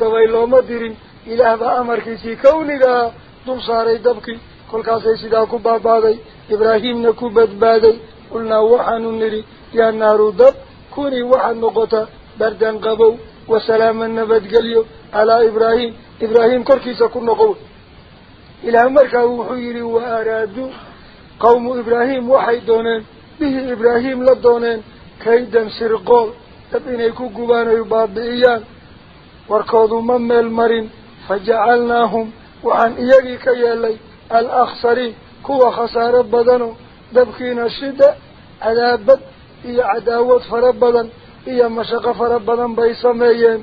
dabay looma dirin ilaah baa amarkiisii kawnigaa dul saaray dabkii kolkaasay sidaa ku baabaaday ibraahimna ku badbaaday qulnaa waxaanu nidhi yaa naaru dab kunii waxaad noqotaa bardan qabow wasalaaman nabadgelyo calaa ibraahim ibraahim korkiisa ku noqow ilaah markaa wuxuu yidhi wa araaduu qawmu ibraahim waxay dooneen bihi ibraahim la dooneen kaydan sirqool dab inay ku gubaan oy baabi'iyaan وركوضوا من المرين فجعلناهم وعن إيجي كيالي الأخسرين كوا خسارة دبكينا دبخين الشدة عذابة إيا عداوة فربدا إيا مشاقة فربدا بيساميين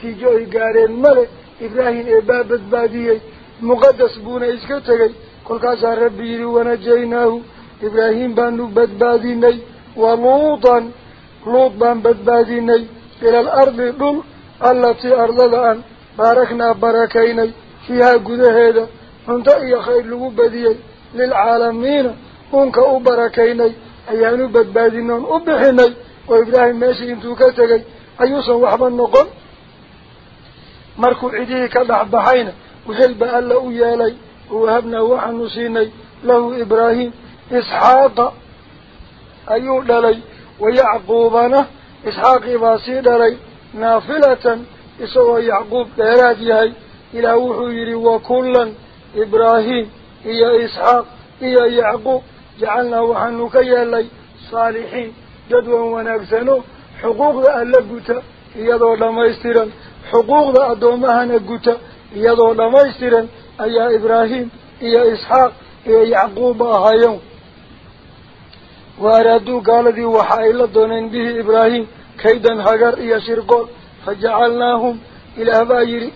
كي جوي إيقارين ملك إبراهيم إبابة بادية مقدس بونا إسكتغي كل قاسا ربي ونجيناه إبراهيم بانو بدباديني ولوطا لوطا بان بدباديني إلى الأرض للك التي أرضلان باركنا بركين فيها قد هذا أنت أي خير لبديه للعالمين. أنك أبركين أيان بدبادنا أبحنا وإبراهيم ماشي إنتو كتغي. أيوسا وحبا نقول مركو عديك لحبحين وهلب ألا أيالي وهبنا وحن نسيني له إبراهيم إسحاق. أيو للي ويعقوبنا إسحاق باسي دلي. نافلة إسوى يعقوب بيراتيهي إلى وحيري وكلا إبراهيم إيا إسحاق إيا يعقوب. جعلنا وحنك يالي صالحين. جدوا ونقسنوا حقوق ذا اللبوتا إيادو لمايسترا حقوق ذا أدومهان القوتا إيادو لمايسترا أيا إبراهيم إيا إسحاق إيا يعقوب أهيون وأرادوا قال ذي وحايلة دونين به إبراهيم.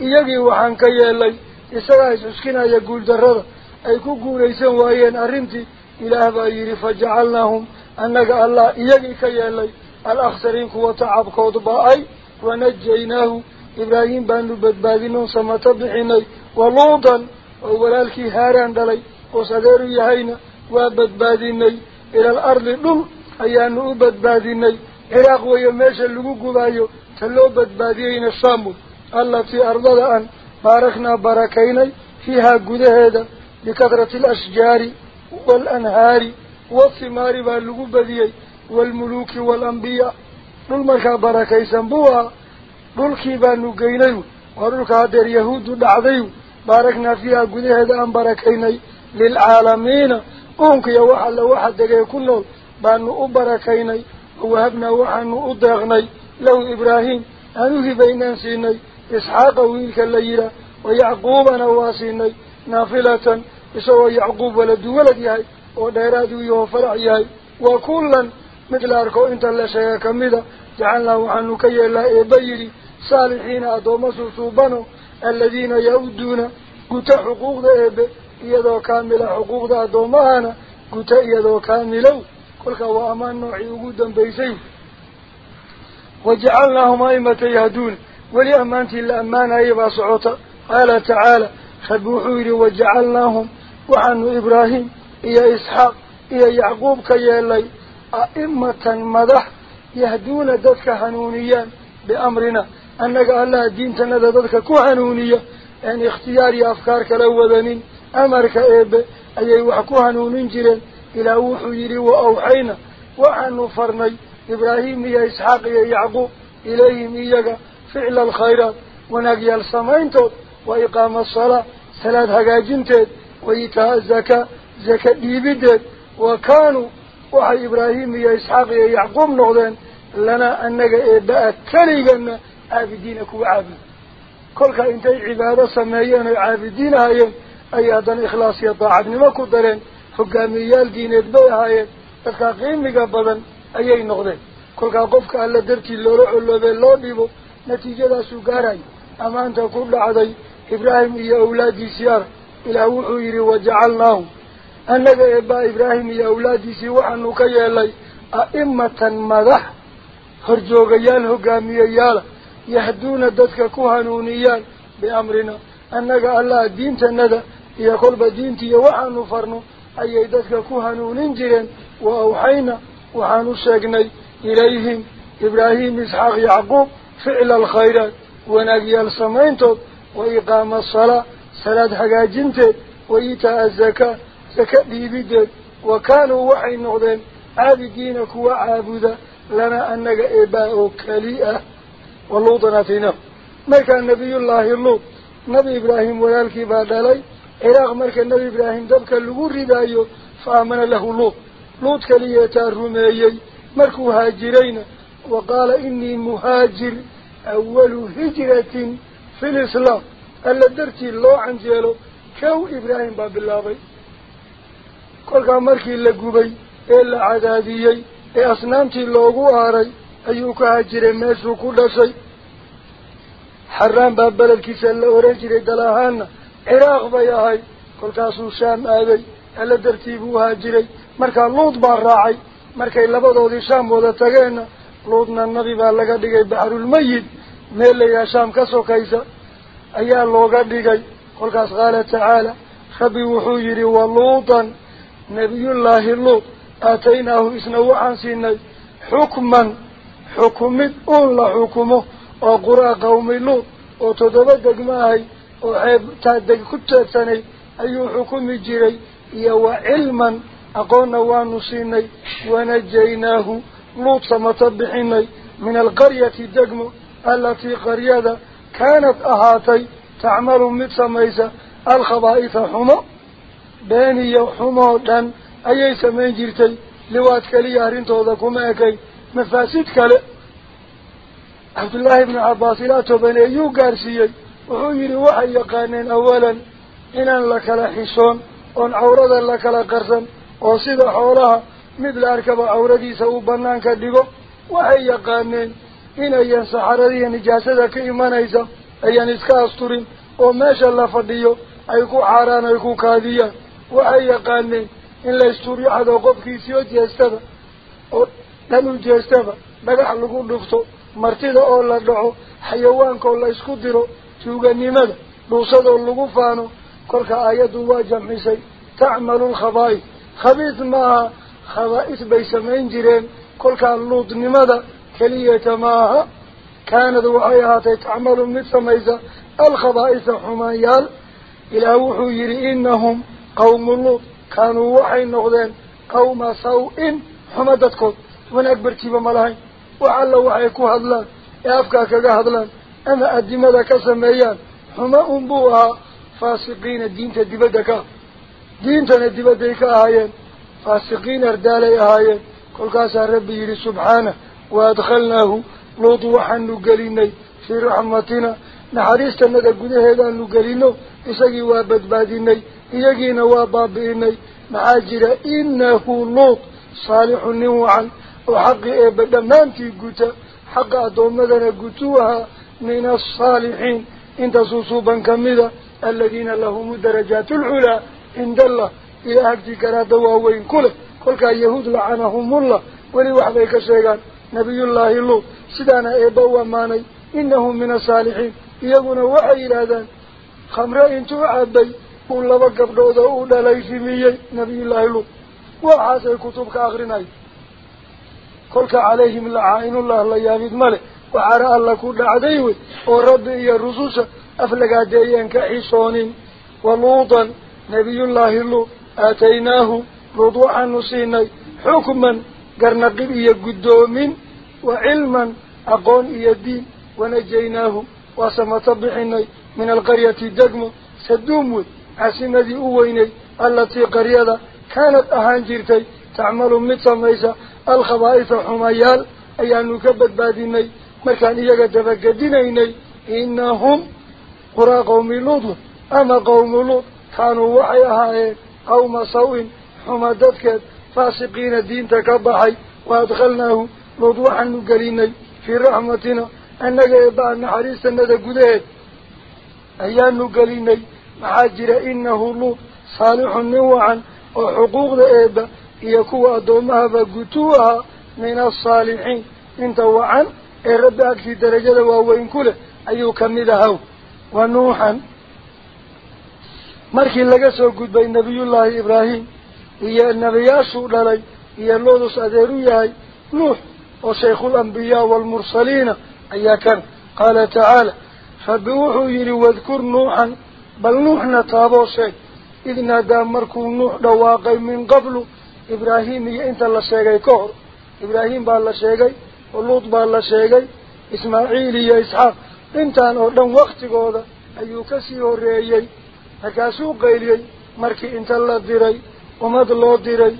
Iyagii waxaan ka yeelay isagaa is-xuskinaya guuldarrada ay ku guulaysan waayeen arrintii ilaah baa yidhi fajacalnaahum annaga allah iyagii ka yeelay alakhtariin kuwa tacabkood ba-ay wanajaynaahu ibraahim baanu badbaadinoon samato bixinay waluutan oo walaalkii haaraan dhalay oos adeeru yahayna waa badbaadinay ila al ardi dhul ayaanu u badbaadinay loo badbaadiyeyna shaamul allatii ardada aan baaraknaa barakaynay fiihaa gudaheeda bikatrati alashjaari waalanhaari waathimaari baa lagu badiyey waalmuluuki waalambiyaa dhul markaa barakaysan buu ahaa dhulkii baanu geynay waa dhulka haddeer yahuuddu dhacday baaraknaa fiihaa gudaheeda aan barakaynay lilcaalamiina uunkiya wax alle waxa degee ku nool baanu u barakaynay ووهبنا وحن أضغني له إبراهيم أنه بين سيني إسحاق ويلك الليلة ويعقوب نواسيني نافلة إسوى يعقوب ولد ولديه وديراد ويوفرعيه وكلا مثل أركو إنت الله سيكا مدى جعلنا عنه كي لا إبيري. صالحين أدوما سوصوبانو الذين يودون قتا حقوق ذا إبي إيادو كامل حقوق ذا أدومانا قتا إيادو كاملو. كلها وامان نوعي وجودا بيسين وجعلناهم ايمة يهدون وليامان في الامان ايبا صعوطا قال تعالى خبوحوري وجعلناهم وعن إبراهيم إيا اسحاق إيا يعقوب كي يلي ائمة مدح يهدون ذاتك هنونيا بامرنا انك الا دين تند ذاتك كهنونية يعني اختياري افكارك لو وذنين امرك ايب إيه وحكوها نونين جلين wuxuu yidhi wa awxayna waxaanu farnay ibraahim iyo isxaaq iyo yacquub ilayhim iyaga ficla alkhayraat wanaagyaal samayntood wa iqaama asalaa salaad hagaajinteed wa itaa azakaa zaka dhiibideed wa kaanuu waxay ibraahim iyo isxaaq iyo yacquub noqdeen lanaa annaga eebba-a keligana caabidiina kuwa caabud kolkaa intay cibaado sameeyeen oy caabidiin ahayeen iyo daacadnimo ku dareen hogaamiyeyaal diineed bay ahaayeen dadkaa qiimiga badan ayay noqdeen kolkaa qofka alla dartii loola colloobee loo dhibo natiijadaasuu gaarayo ammaanta ku dhacday ibraahim iyo awlaaddiisii arag ilaah wuxuu yidhi wajacalnaahum annaga eebbaa ibraahim iyo awlaaddiisii waxaanu ka yeelay a'imatan madax horjoogayaal hogaamiyeyaala yahduuna dadka ku hanuuniyaan biamrina annaga allaha diintanada iyo kolba diintiiyo waxaanu farno jireen wa awxayna waxaanu sheegnay ilayhim ibraahim isxaaq yacquub ficla alkhayraat wanaagyaal samayntood wa iqaama asalaa salaad hagaajinteed wa itaa azakaa zaka dhiibideed wa kaanuu waxay noqdeen caabidiina kuwa caabuda lana annaga eebaa oo keli ah waluudan aataynahu markaa nabiyullaahi luud nabi ibraahim walaalkii baa dhalay ibraahim dabka lagu ridaayo fa aamana lahu luud luud keliyeetaa rumeeyey markuu haajirayna wa qaala inii muhaajir awalu hijratin fi lislaam alla dartii loo canjeelo kow ibraahim baa bilaabay kolkaa markii la gubay ee la cadaadiyey ee asnaamtii loogu aaray ayuu ka hajiray meeshuu ku dhashay xaraan baa beledkiisa la oran jiray dal ahaana kolkaasuu shaam aaday alla dartii buu haajiray markaa luud baa raacay markay labadoodii shaam wada tageenna luudna nabi baa laga dhigay baxrulmayid meel layaa shaam ka sokaysa ayaa looga dhigay kolkaas qaala tacaala rabbi wuxuu yidhi waluutan nebiyullaahi luud aataynaahu isna waxaan siinay xukman xukumid uun la xukumo oo quraa qawmi luud oo toddoba degmo ahay تادك كتاتني أيو حكم جيري يو علما أقونا وانصيني ونجيناه لطف مطبعيني من القرية دقم التي قرية كانت أهاتي تعمل متسميسة الخبائث حمو بيني يو حمو دان أي سمين جرتي لوات كلي أهرين توضاكم أكي مفاسد كلي عبد الله بن عباس لا توبين أيو قارسيي wuxuu yidhi waxay yaqaaneen awalan inaan la kala xishoon oon cawrada la kala qarsan oo sida xoolaha mid la arkaba cawradiisa uu banaanka dhigo waxay yaqaaneen inayan saxaradiiyo nijaasada ka imanaysa ayan iska asturin oo meesha la fadhiyo ay ku xaaraan ay ku kaadiyaan waxay yaqaaneen in la istuuryaxdo qofkiisiyo jeestaba oo dhan u jeestaba dhagax lagu dhufto martida oo la dhaco xayawaankaoo la isku diro waa jamcisay tacmalu lkhabaa'is khabiis maaha khabaa'is bay samayn jireen kolkaa luudnimada keliyata maaha kaanad waxay ahaatay tacmalu mid samaysa alkhabaa'isa xumaanyaal ilaah wuxuu yidhi inahum qawmu luud kaanuu waxay noqdeen qawma saw-in xumo dadkood wanaag barkiiba ma lahayn wax alla waxay ku hadlaan ee afkaa kaga hadlaan faasiqiina diinta dibadda ka ah diintana dibadday ka ahaayeen faasiqiin ardaalay ahaayeen kolkaasaa rabbi yidhi subxaanah wa adkhalnaahu luud waxaanu gelinay fii raxmatina naxariistanada gudaheedaanu gelino isagii waa badbaadinay iyagiina waa baabi'inay maxaa jira inahu luud saalixu nin wacan oo xaqii eebba dhammaantii guta xaqa addoommadana gutuu ahaa من الصالحين. انت سوصوبا كمذا الذين لهم درجات العلا عند الله. إلى أكتك لا دواوين كله. كل يهود لعنهم الله. ولي وحبيك الشيخان نبي الله الله سيدانا إيبوا ماني إنهم من الصالحين. يقولون وحي إلى ذلك خمراء انتو عبي قول وقف دوده لا ليس ميي نبي الله الله وحاسي كتبك آخرين كل عليهم لعائن الله لا يغيد ملك. وعراء الله كل عديو وربي الرسوس أفلق عديا كحصان ولوطا نبي الله اللو آتيناه رضوعا نسينا حكما قرنقب إيا قدوم وعلما أقون إيا الدين ونجيناه وسما طبعنا من القرية الدقم سدوم عسنا ذي أويني التي قرية كانت أهانجرتي تعمل متصميسة الخبائث الحميال أي أنك بدباديني ama qawmu luud kaanuu waxay ahaayeen qawma saw-in xuma dadkeed faasiqiina diinta ka baxay wa adkhalnaahu luud waxaanu gelinay fii raxmatina annaga eebaa naxariistanada gudaheed ayaanu gelinay maxaa jira inahu luud saalixun nin wacan oo xuquuqda eeba iyo kuwa addoommahaba gutuu ahaa min alsaalixiin inta wacan ku leh ayuu kamid ahaw wa nuuxan markii laga soo gudbay nebiyullaahi ibraahim iyo nebiyaashuu dhalay iyo loodus adeer u yahay nuux oo shaykhul ambiyaa waalmursaliina ayaa kan qaala tacaala rabbi wuxuu yidhi wadkur nuuxan bal nuuxna taaboo sheeg id naadaa markuu nuux dhawaaqay min qablu ibraahim iyo inta la sheegay ka hor ibraahim baa la sheegay ismaaciil iyo isxaaq intaan oo dhan waktigooda ayuu kasii horreeyey markaasuu qayliyey markii inta la diray ummad loo diray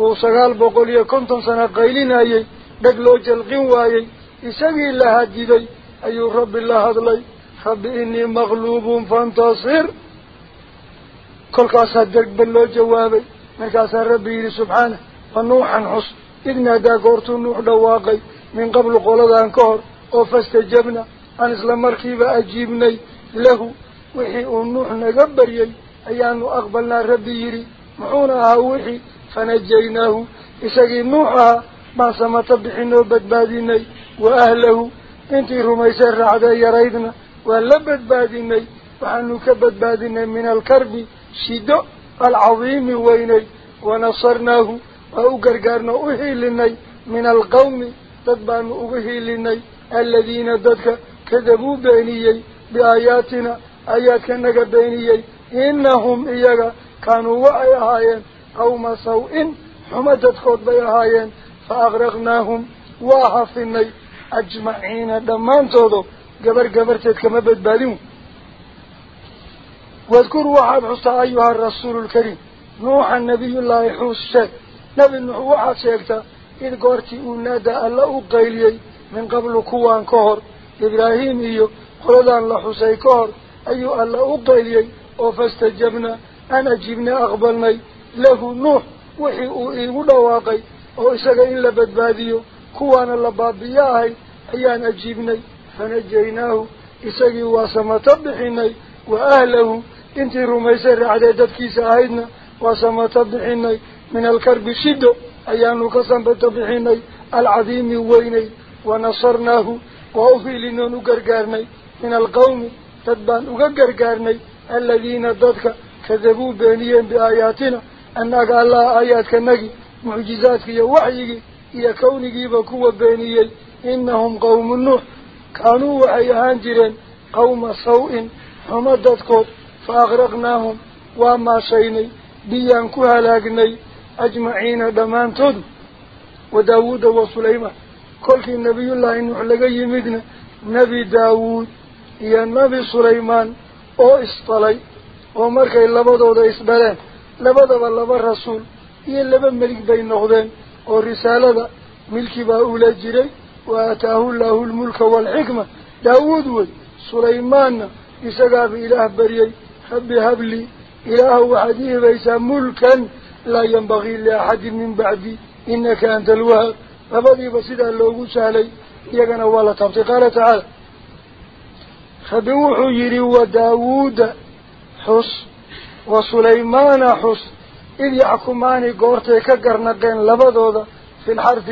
uu sagaal boqol iyo konton sano qaylinayey dheg loo jalqin waayey isagii la hadiday ayuu rabbi la hadlay rabbi inii maqluubun fantasir kolkaasaa degba loo jawaabay markaasaa rabbi yidhi subxaanah wa nuuxan xus id naadaa goortuu nuux dhawaaqay من قبل قولد انكور أو فاستجبنا ان إسلام مركيب اجيبني له. وحي النوح نقبر يلي ايانو اقبلنا ربي يري. معونها وحي فنجيناه. إساقي نوحها ما سمطبحنه بدباديني. وأهله إنتي رميسا رعدا يريدنا ولا بدباديني وحنوك بدباديني من الكرب شدو العظيم ويني. ونصرناه وقرقرنا وأقرقرنا أهيلني من القوم aladiina dadka kadabuu beeniyey biaayaatina aayaadka naga beeniyey inahum iyaga kaanuu waxay ahaayeen qawma saw-in xumo dadkood bay ahaayeen fa agraqnaahum waa hafinay ajmaciina dhammaantoodo gabar gabarteed kama badbaadin wadkur waxaad xustaa ayuha arasuulu lkariim nuuxa nabiyullaahi xuus sheeg nebi nuux waxaad sheegtaa إذ قرتي أنادى الله قيلي من قبل كوان كهر إبراهيم إيو قردان لحسي كهر أيو الله قيلي وفاستجبنا أنا جبنا أقبلني له نوح وحي أئي ولواقي وإساق إلا بدباديو كوان الله اللبابياهي أيان أجيبني فنجيناه إساق واسمتبحيني وأهله انت رميسر عدادتكي سأهيدنا واسمتبحيني من الكرب شدو u hiilinoon u gargaarnay min alqawmi dad baan uga gargaarnay aladiina dadka kadabuu beeniyeen biaayaatina annaga allaha aayaadkanagii mucjizaadki iyo waxyigii iyo kawnigiiba kuwa beeniyey inahum qawmu nuux kaanuu waxay ahaan jireen qawma saw-in xumo dadkood fa agraqnaahum waa maashaynay biyaan ku halaagnay أجمعين دمان تود وداود وسليمان. كل النبي الله إنه لقى يمدنا. نبي داود يا نبي سليمان أو إسطلي ومرك إلا بضو دا إسبالان لبضو اللبا الرسول يا لبا ملك بين غدان ورسالة دا ملك بأولى جري وآتاه الله الملك والحكمة. داود ود سليمان إساقاب إله بريي خبي هبلي إله وحديه بيسا ملكاً. لا ينبغي لأحد من بعدي إنك أنت الوهد فبدي بسيدة اللوغو سالي يقنا والا تبطي. قال تعالى خبوح يري وداود حس وسليمان حس. إذ يعكماني قورتي كقرنقين لبدو في الحرف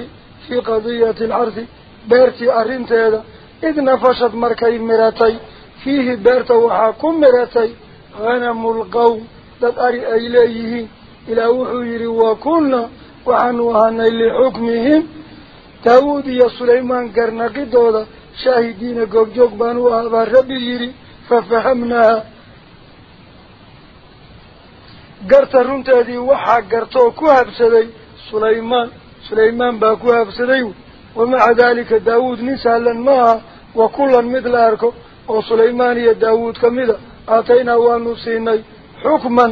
في قضية الحرف بيرتي أرنت هذا إذ نفشت مركي مراتي فيه بيرت وحاكم مراتي غنم القوم تدأري أيليهين. إلى وحير وكنا وعنوهن لحكمهم داود يا سليمان قرنا قدودا شاهدين قوك جوكبان وهذا الرب يري ففهمنا. قرت الرنت هذه وحا قرتو كوهب سدي سليمان سليمان با كوهب سدي ومع ذلك داود نسالا معها وكلا مثل أركو. وسليمان يا داود كمذا آتينا وانو سيني حكما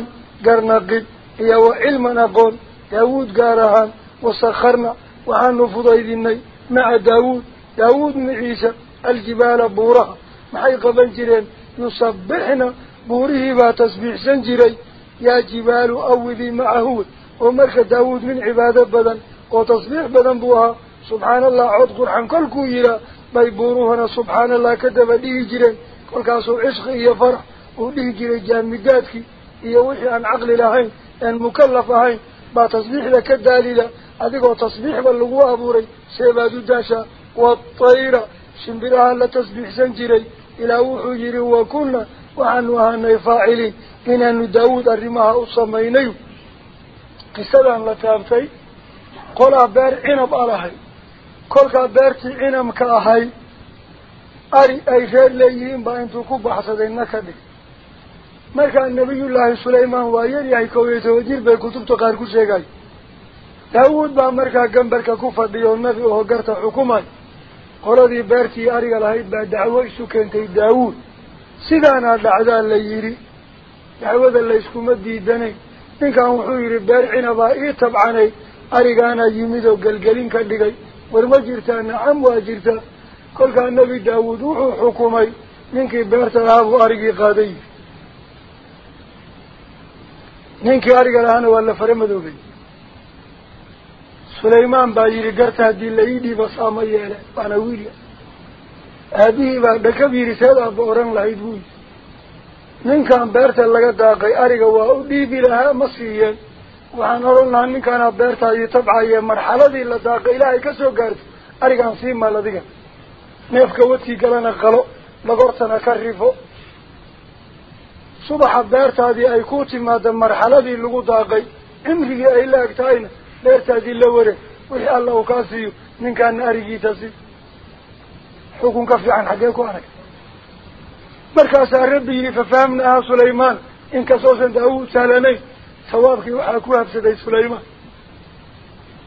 قرنا قد. هي وعلم نقول داود قارها وصخرنا نفضي فضيذيني مع داود. داود من عيسى الجبال بورها. محي قبل جرين يصبحنا بوره باتصبيح سنجري يا جبال أوذي معه. ومرك داود من عبادة بدن وتصبيح بدن بوها. سبحان الله عود قرحان كل كويرا باي بوروهنا سبحان الله كدب ليه جرين كل كاسو عشق إيا فرح. وليه جرين جان مداتك وحي عن عقل لهين. Lagu abuuray seebaad u daashaa waatayra shimbiraha la tasbiixsan jiray ilaa wuxuu yidhi wa kunna waxaanu ahaanay faaciliin inaanu daawuud arrimaha u samaynay qisadan la taabtay qolaa beer cinab a lahay kolkaa beertii cinamka ahay ari ay reer leeyihiin baa intuu ku baxsaday na ka dhig kutubta qaar ku sheegay daawuud baa markaa gambarka ku fadhiya oo nabi oo garta xukumay qoladii beertii ariga lahayd baa dacwo isu keentay daawuud sidaanaa dhacdaa la yidhi dacwada layskuma diidanayn ninkan wuxuu yidhi beer cinabaa ii tabcanay arigaana yimid oo gelgelin ka dhigay war ma jirtaa nacam waa jirtaa kolkaa nebi daawuud wuxuu xukumay ninkii beerta lahaa buu arigii qaaday baa yidhi garta haddii la ii dhiiba saama yeele waana wiilya aabihii baa dhakab yidhi seed aaba oran lahayd buu yidhi ninkan beerta laga daaqay ariga waa u dhiibi lahaa ma siiyeen waxaan odhan lahaa ninkaanaa beertaadii tabcaye marxaladii la daaqay ilaahay ka soo gaarto arigaan sii maal adiga neefka wadkii galana qalo lagortana ka rifo صبح بيرت هذه أيكوت ما دم مرحلة اللي لقطة قي عمري إلا أكتاين بيرت هذه اللوره وحي الله كاسيو من كان أريجي تاسي حكم كفي عن حقيقك وعنك مركز الربي ففهمنا سليمان إن كسوس داود سالني سوابك وحاكوها سيد سليمان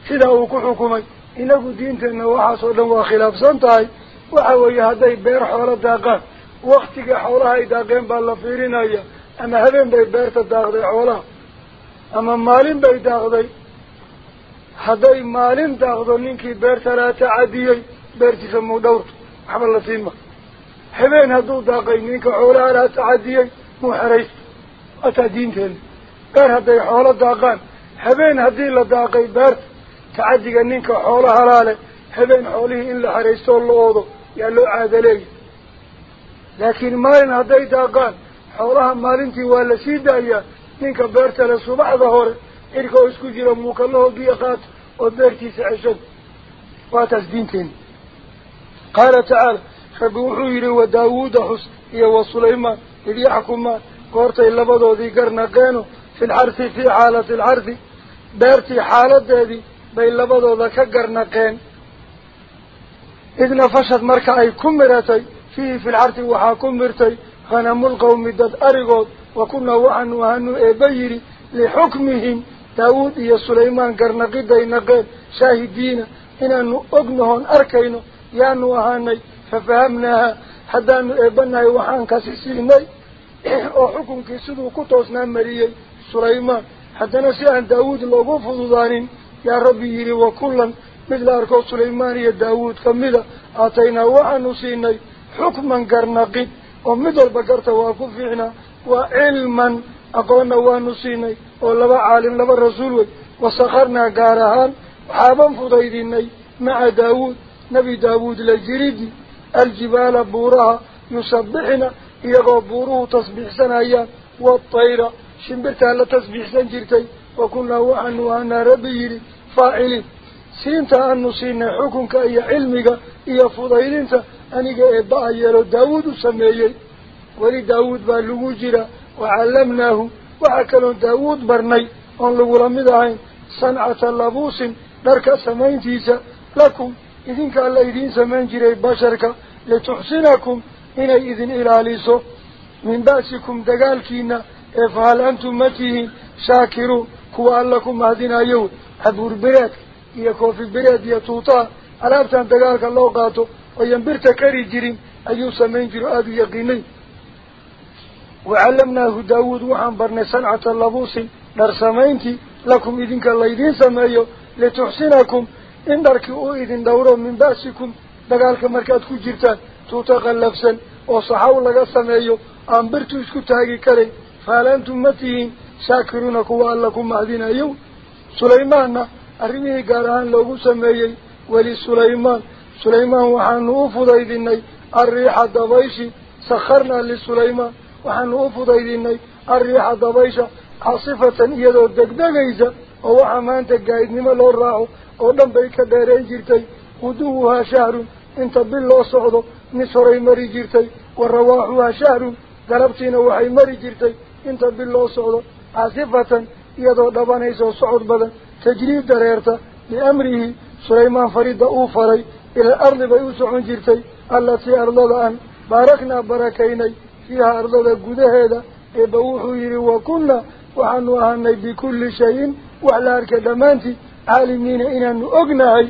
سيدا وكو حكومي إنه دينتنا وحاصلنا وخلاف سنتاي وحاوي هذي بير حوالة داقان ama habeen bay beerta daaqday xoolaha ama maalin bay daaqday hadday maalin daaqdo ninkii beerta laa tacadiyey beertiisa muu dhawrto waxba la siima habeen hadduu daaqay ninka xoolaha laa tacadiyey muu xeraysto waataa diinteena beer hadday xoolo daaqaan habeen haddii la daaqay beerta tacadiga ninka xoolaha laale habeen xoolihii in la xeraystoo la oodo yaa loo caadaleeya لكن مالين هذي داقان. حولها مالينتي ولا سيدا يا نيكا بيرتا لصباح ظهور إلكو اسكو جيرا موك الله بيقات. وبيرتي سعشد. واتس دينتين. قال تعالى خبوحو يري وداود حس يا وصليما إذ يحكما قورتا اللبضو ذي قرنقانو في العرث في حالة العرث بيرتي حالة ذي بي اللبضو ذاك قرنقان إذ نفشت مركا أي كمراتي كم فيه في العرض وحاكم مرتي غنم القوم داد أرغوت وكنا وحن وحن إبيري لحكمهم داود يا سليمان قرنقي دينقين شاهدين إن أنه أبنهن أركينه يعني وحاني ففهمناها حتى أنه إبنى وحان كسيسيني وحكم كسيد وكتوسنا مريي سليمان. حتى نسيان داود لغوف الظالم يا ربي يري وكلا مثل أركو سليمان يا داود كمذا أعطينا وحن سيني حكما قرنقيد ومد البقرة وكفعنا وعلما أقولنا ونسينا ولبا عالم لبا الرسول وصخرنا قارهان حابا فضيدنا مع داود نبي داود للجريد الجبال بورها يصبحنا يقو بوره تصبح سنايا والطيرة شمبرتها لتصبح سن سنجرتي وكنا وعن وأنا ربي فاعلين. سينتا أن نصينا حكمك أي علمك أي فضيلينتا eebba a yeelo daawuud u sameeyey ولي داود باللغوجرة وعلمناه. وعكلون داود برني. أن لغلمدهين صنعة اللبوس درك سمين تيسا لكم إذن كان إذن سمين جري بشرك. لتحسنكم إن إذن إلاليسو من بأسكم دقالكينا إفهال أنتم متيهين شاكرون كوا لكم مهدين أيوه حبور بريد. iyo koofi bereed iyo tuutaa alaabtan dagaalka loo qaato waxaan barnay sancata labuusin dhar samayntii lakum idinka laydiin sameeyo lituxsinakum in dharkii u idin dhowro min ba'sikum dagaalka markaad ku jirtaan tuuta qallafsan oo saxaw laga sameeyo aan birtu isku taagi karay fahal antum ma tihiin shaakiruuna kuwa alla ku mahadinayo sulaymaanna arrimihii gaar ahaan loogu sameeyey weli sulaymaan سليمان وحنوف ذيذني الريحة الضبيشي سخرنا لسليمان. وحنوف ذيذني الريحة الضبيشة عصفة يدو الدقدقيزة ووحمان تقايدني ملو الراعو ودن بيك دارين جيرتي. ودوها شهر انت بالله صعدو. نسوري مري جيرتي. ورواحها شهر قربتين وحي مري جيرتي. انت بالله صعدو. عصفة يدو دبانيسو وصعد بدا تجريب داريرتا. لأمره سليمان فريد أوفري إلى الأرض بيوسعون جرتي التي أرضها أن باركنا بركيني. فيها أرضها قده إبوحوا يري وكنا. وعنوها بكل شيء. وعلى أرك دمانتي. عالمين إن أغنعي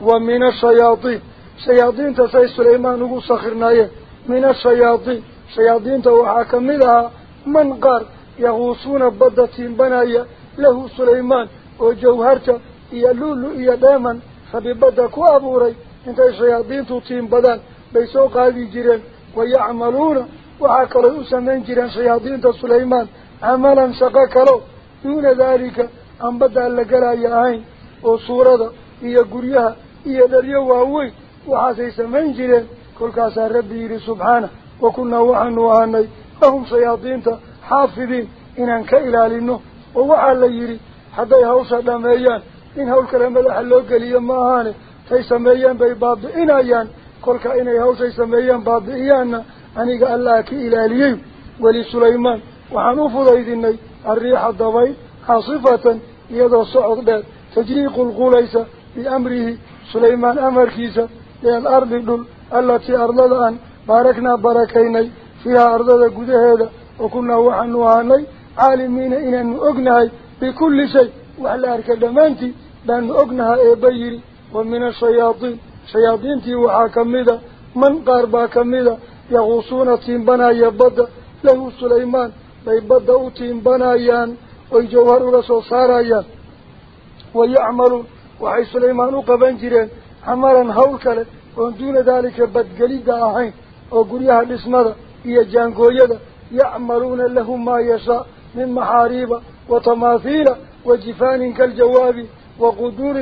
ومن الشياطين. شياطين تسي سليمان نقول صخرنايه من الشياطين. شياطين توحاكم لها من قار يغوصون بدتين بنايا له سليمان. oo jawharta iyo luulu iyo انت الشياطين تطين بدن بيسوق هذه جيران ويعملون وحاكروا سمين جيران شياطين سليمان عملا شقاك دون ذلك ان بدأ لقراء ياهين وصورة هي قريها هي دريا هوي وحاسي سمين جيران كل كاسا ربي سبحانه وكنا وحن وحني فهم شياطين حافظين إن انك إلى لنه ووحا ليري حتى يهوش أدام هيان إن هول كلام لحلوك لي ما هاني أي سميان بيباب إنا يان كل كائن يهوس أي سميان باب إيانا أني قال لك إلى اليوم ولي سليمان وحنوف ذيذني الريح الضوي عاصفة يد صعق بات تجريق القوليس بأمره سليمان أمر كيسا للأرض دل التي أرضد أن باركنا باركيني فيها أرضد قد هذا وكنا وحنوها لي عالمين إن أقنعي بكل شيء وعلى أركض مانتي لأن أقنعي بيري ومن الشياطين. شياطين تي وحاكمدا من قاربا كمدا يغوصون تيمبنا يبدأ. له سليمان. بيبدا تيمبنايان ويجوهر رسول صارايان ويعملون. وحي سليمان قبان جيرين. حمرا هولكله ودون ذلك بدقليد أهين. وقريها الاسمده هي جانقويدا يعملون لهم ما يشاء. من محاريب وتماثيل وجفان كالجواب وقدور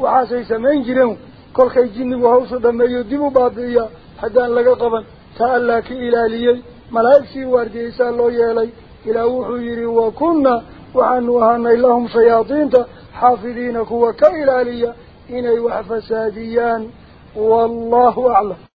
وحاسي سمين جرهم كل خي جن وهوس دم يدب بابيا حتى ان لقى قبا تألاك إلاليي ملايكسي وارديسا الله يلي إلى وحيري وكنا. وعنوهان لهم شياطين حافظين كوا كإلاليا إني وحفساديان والله أعلم.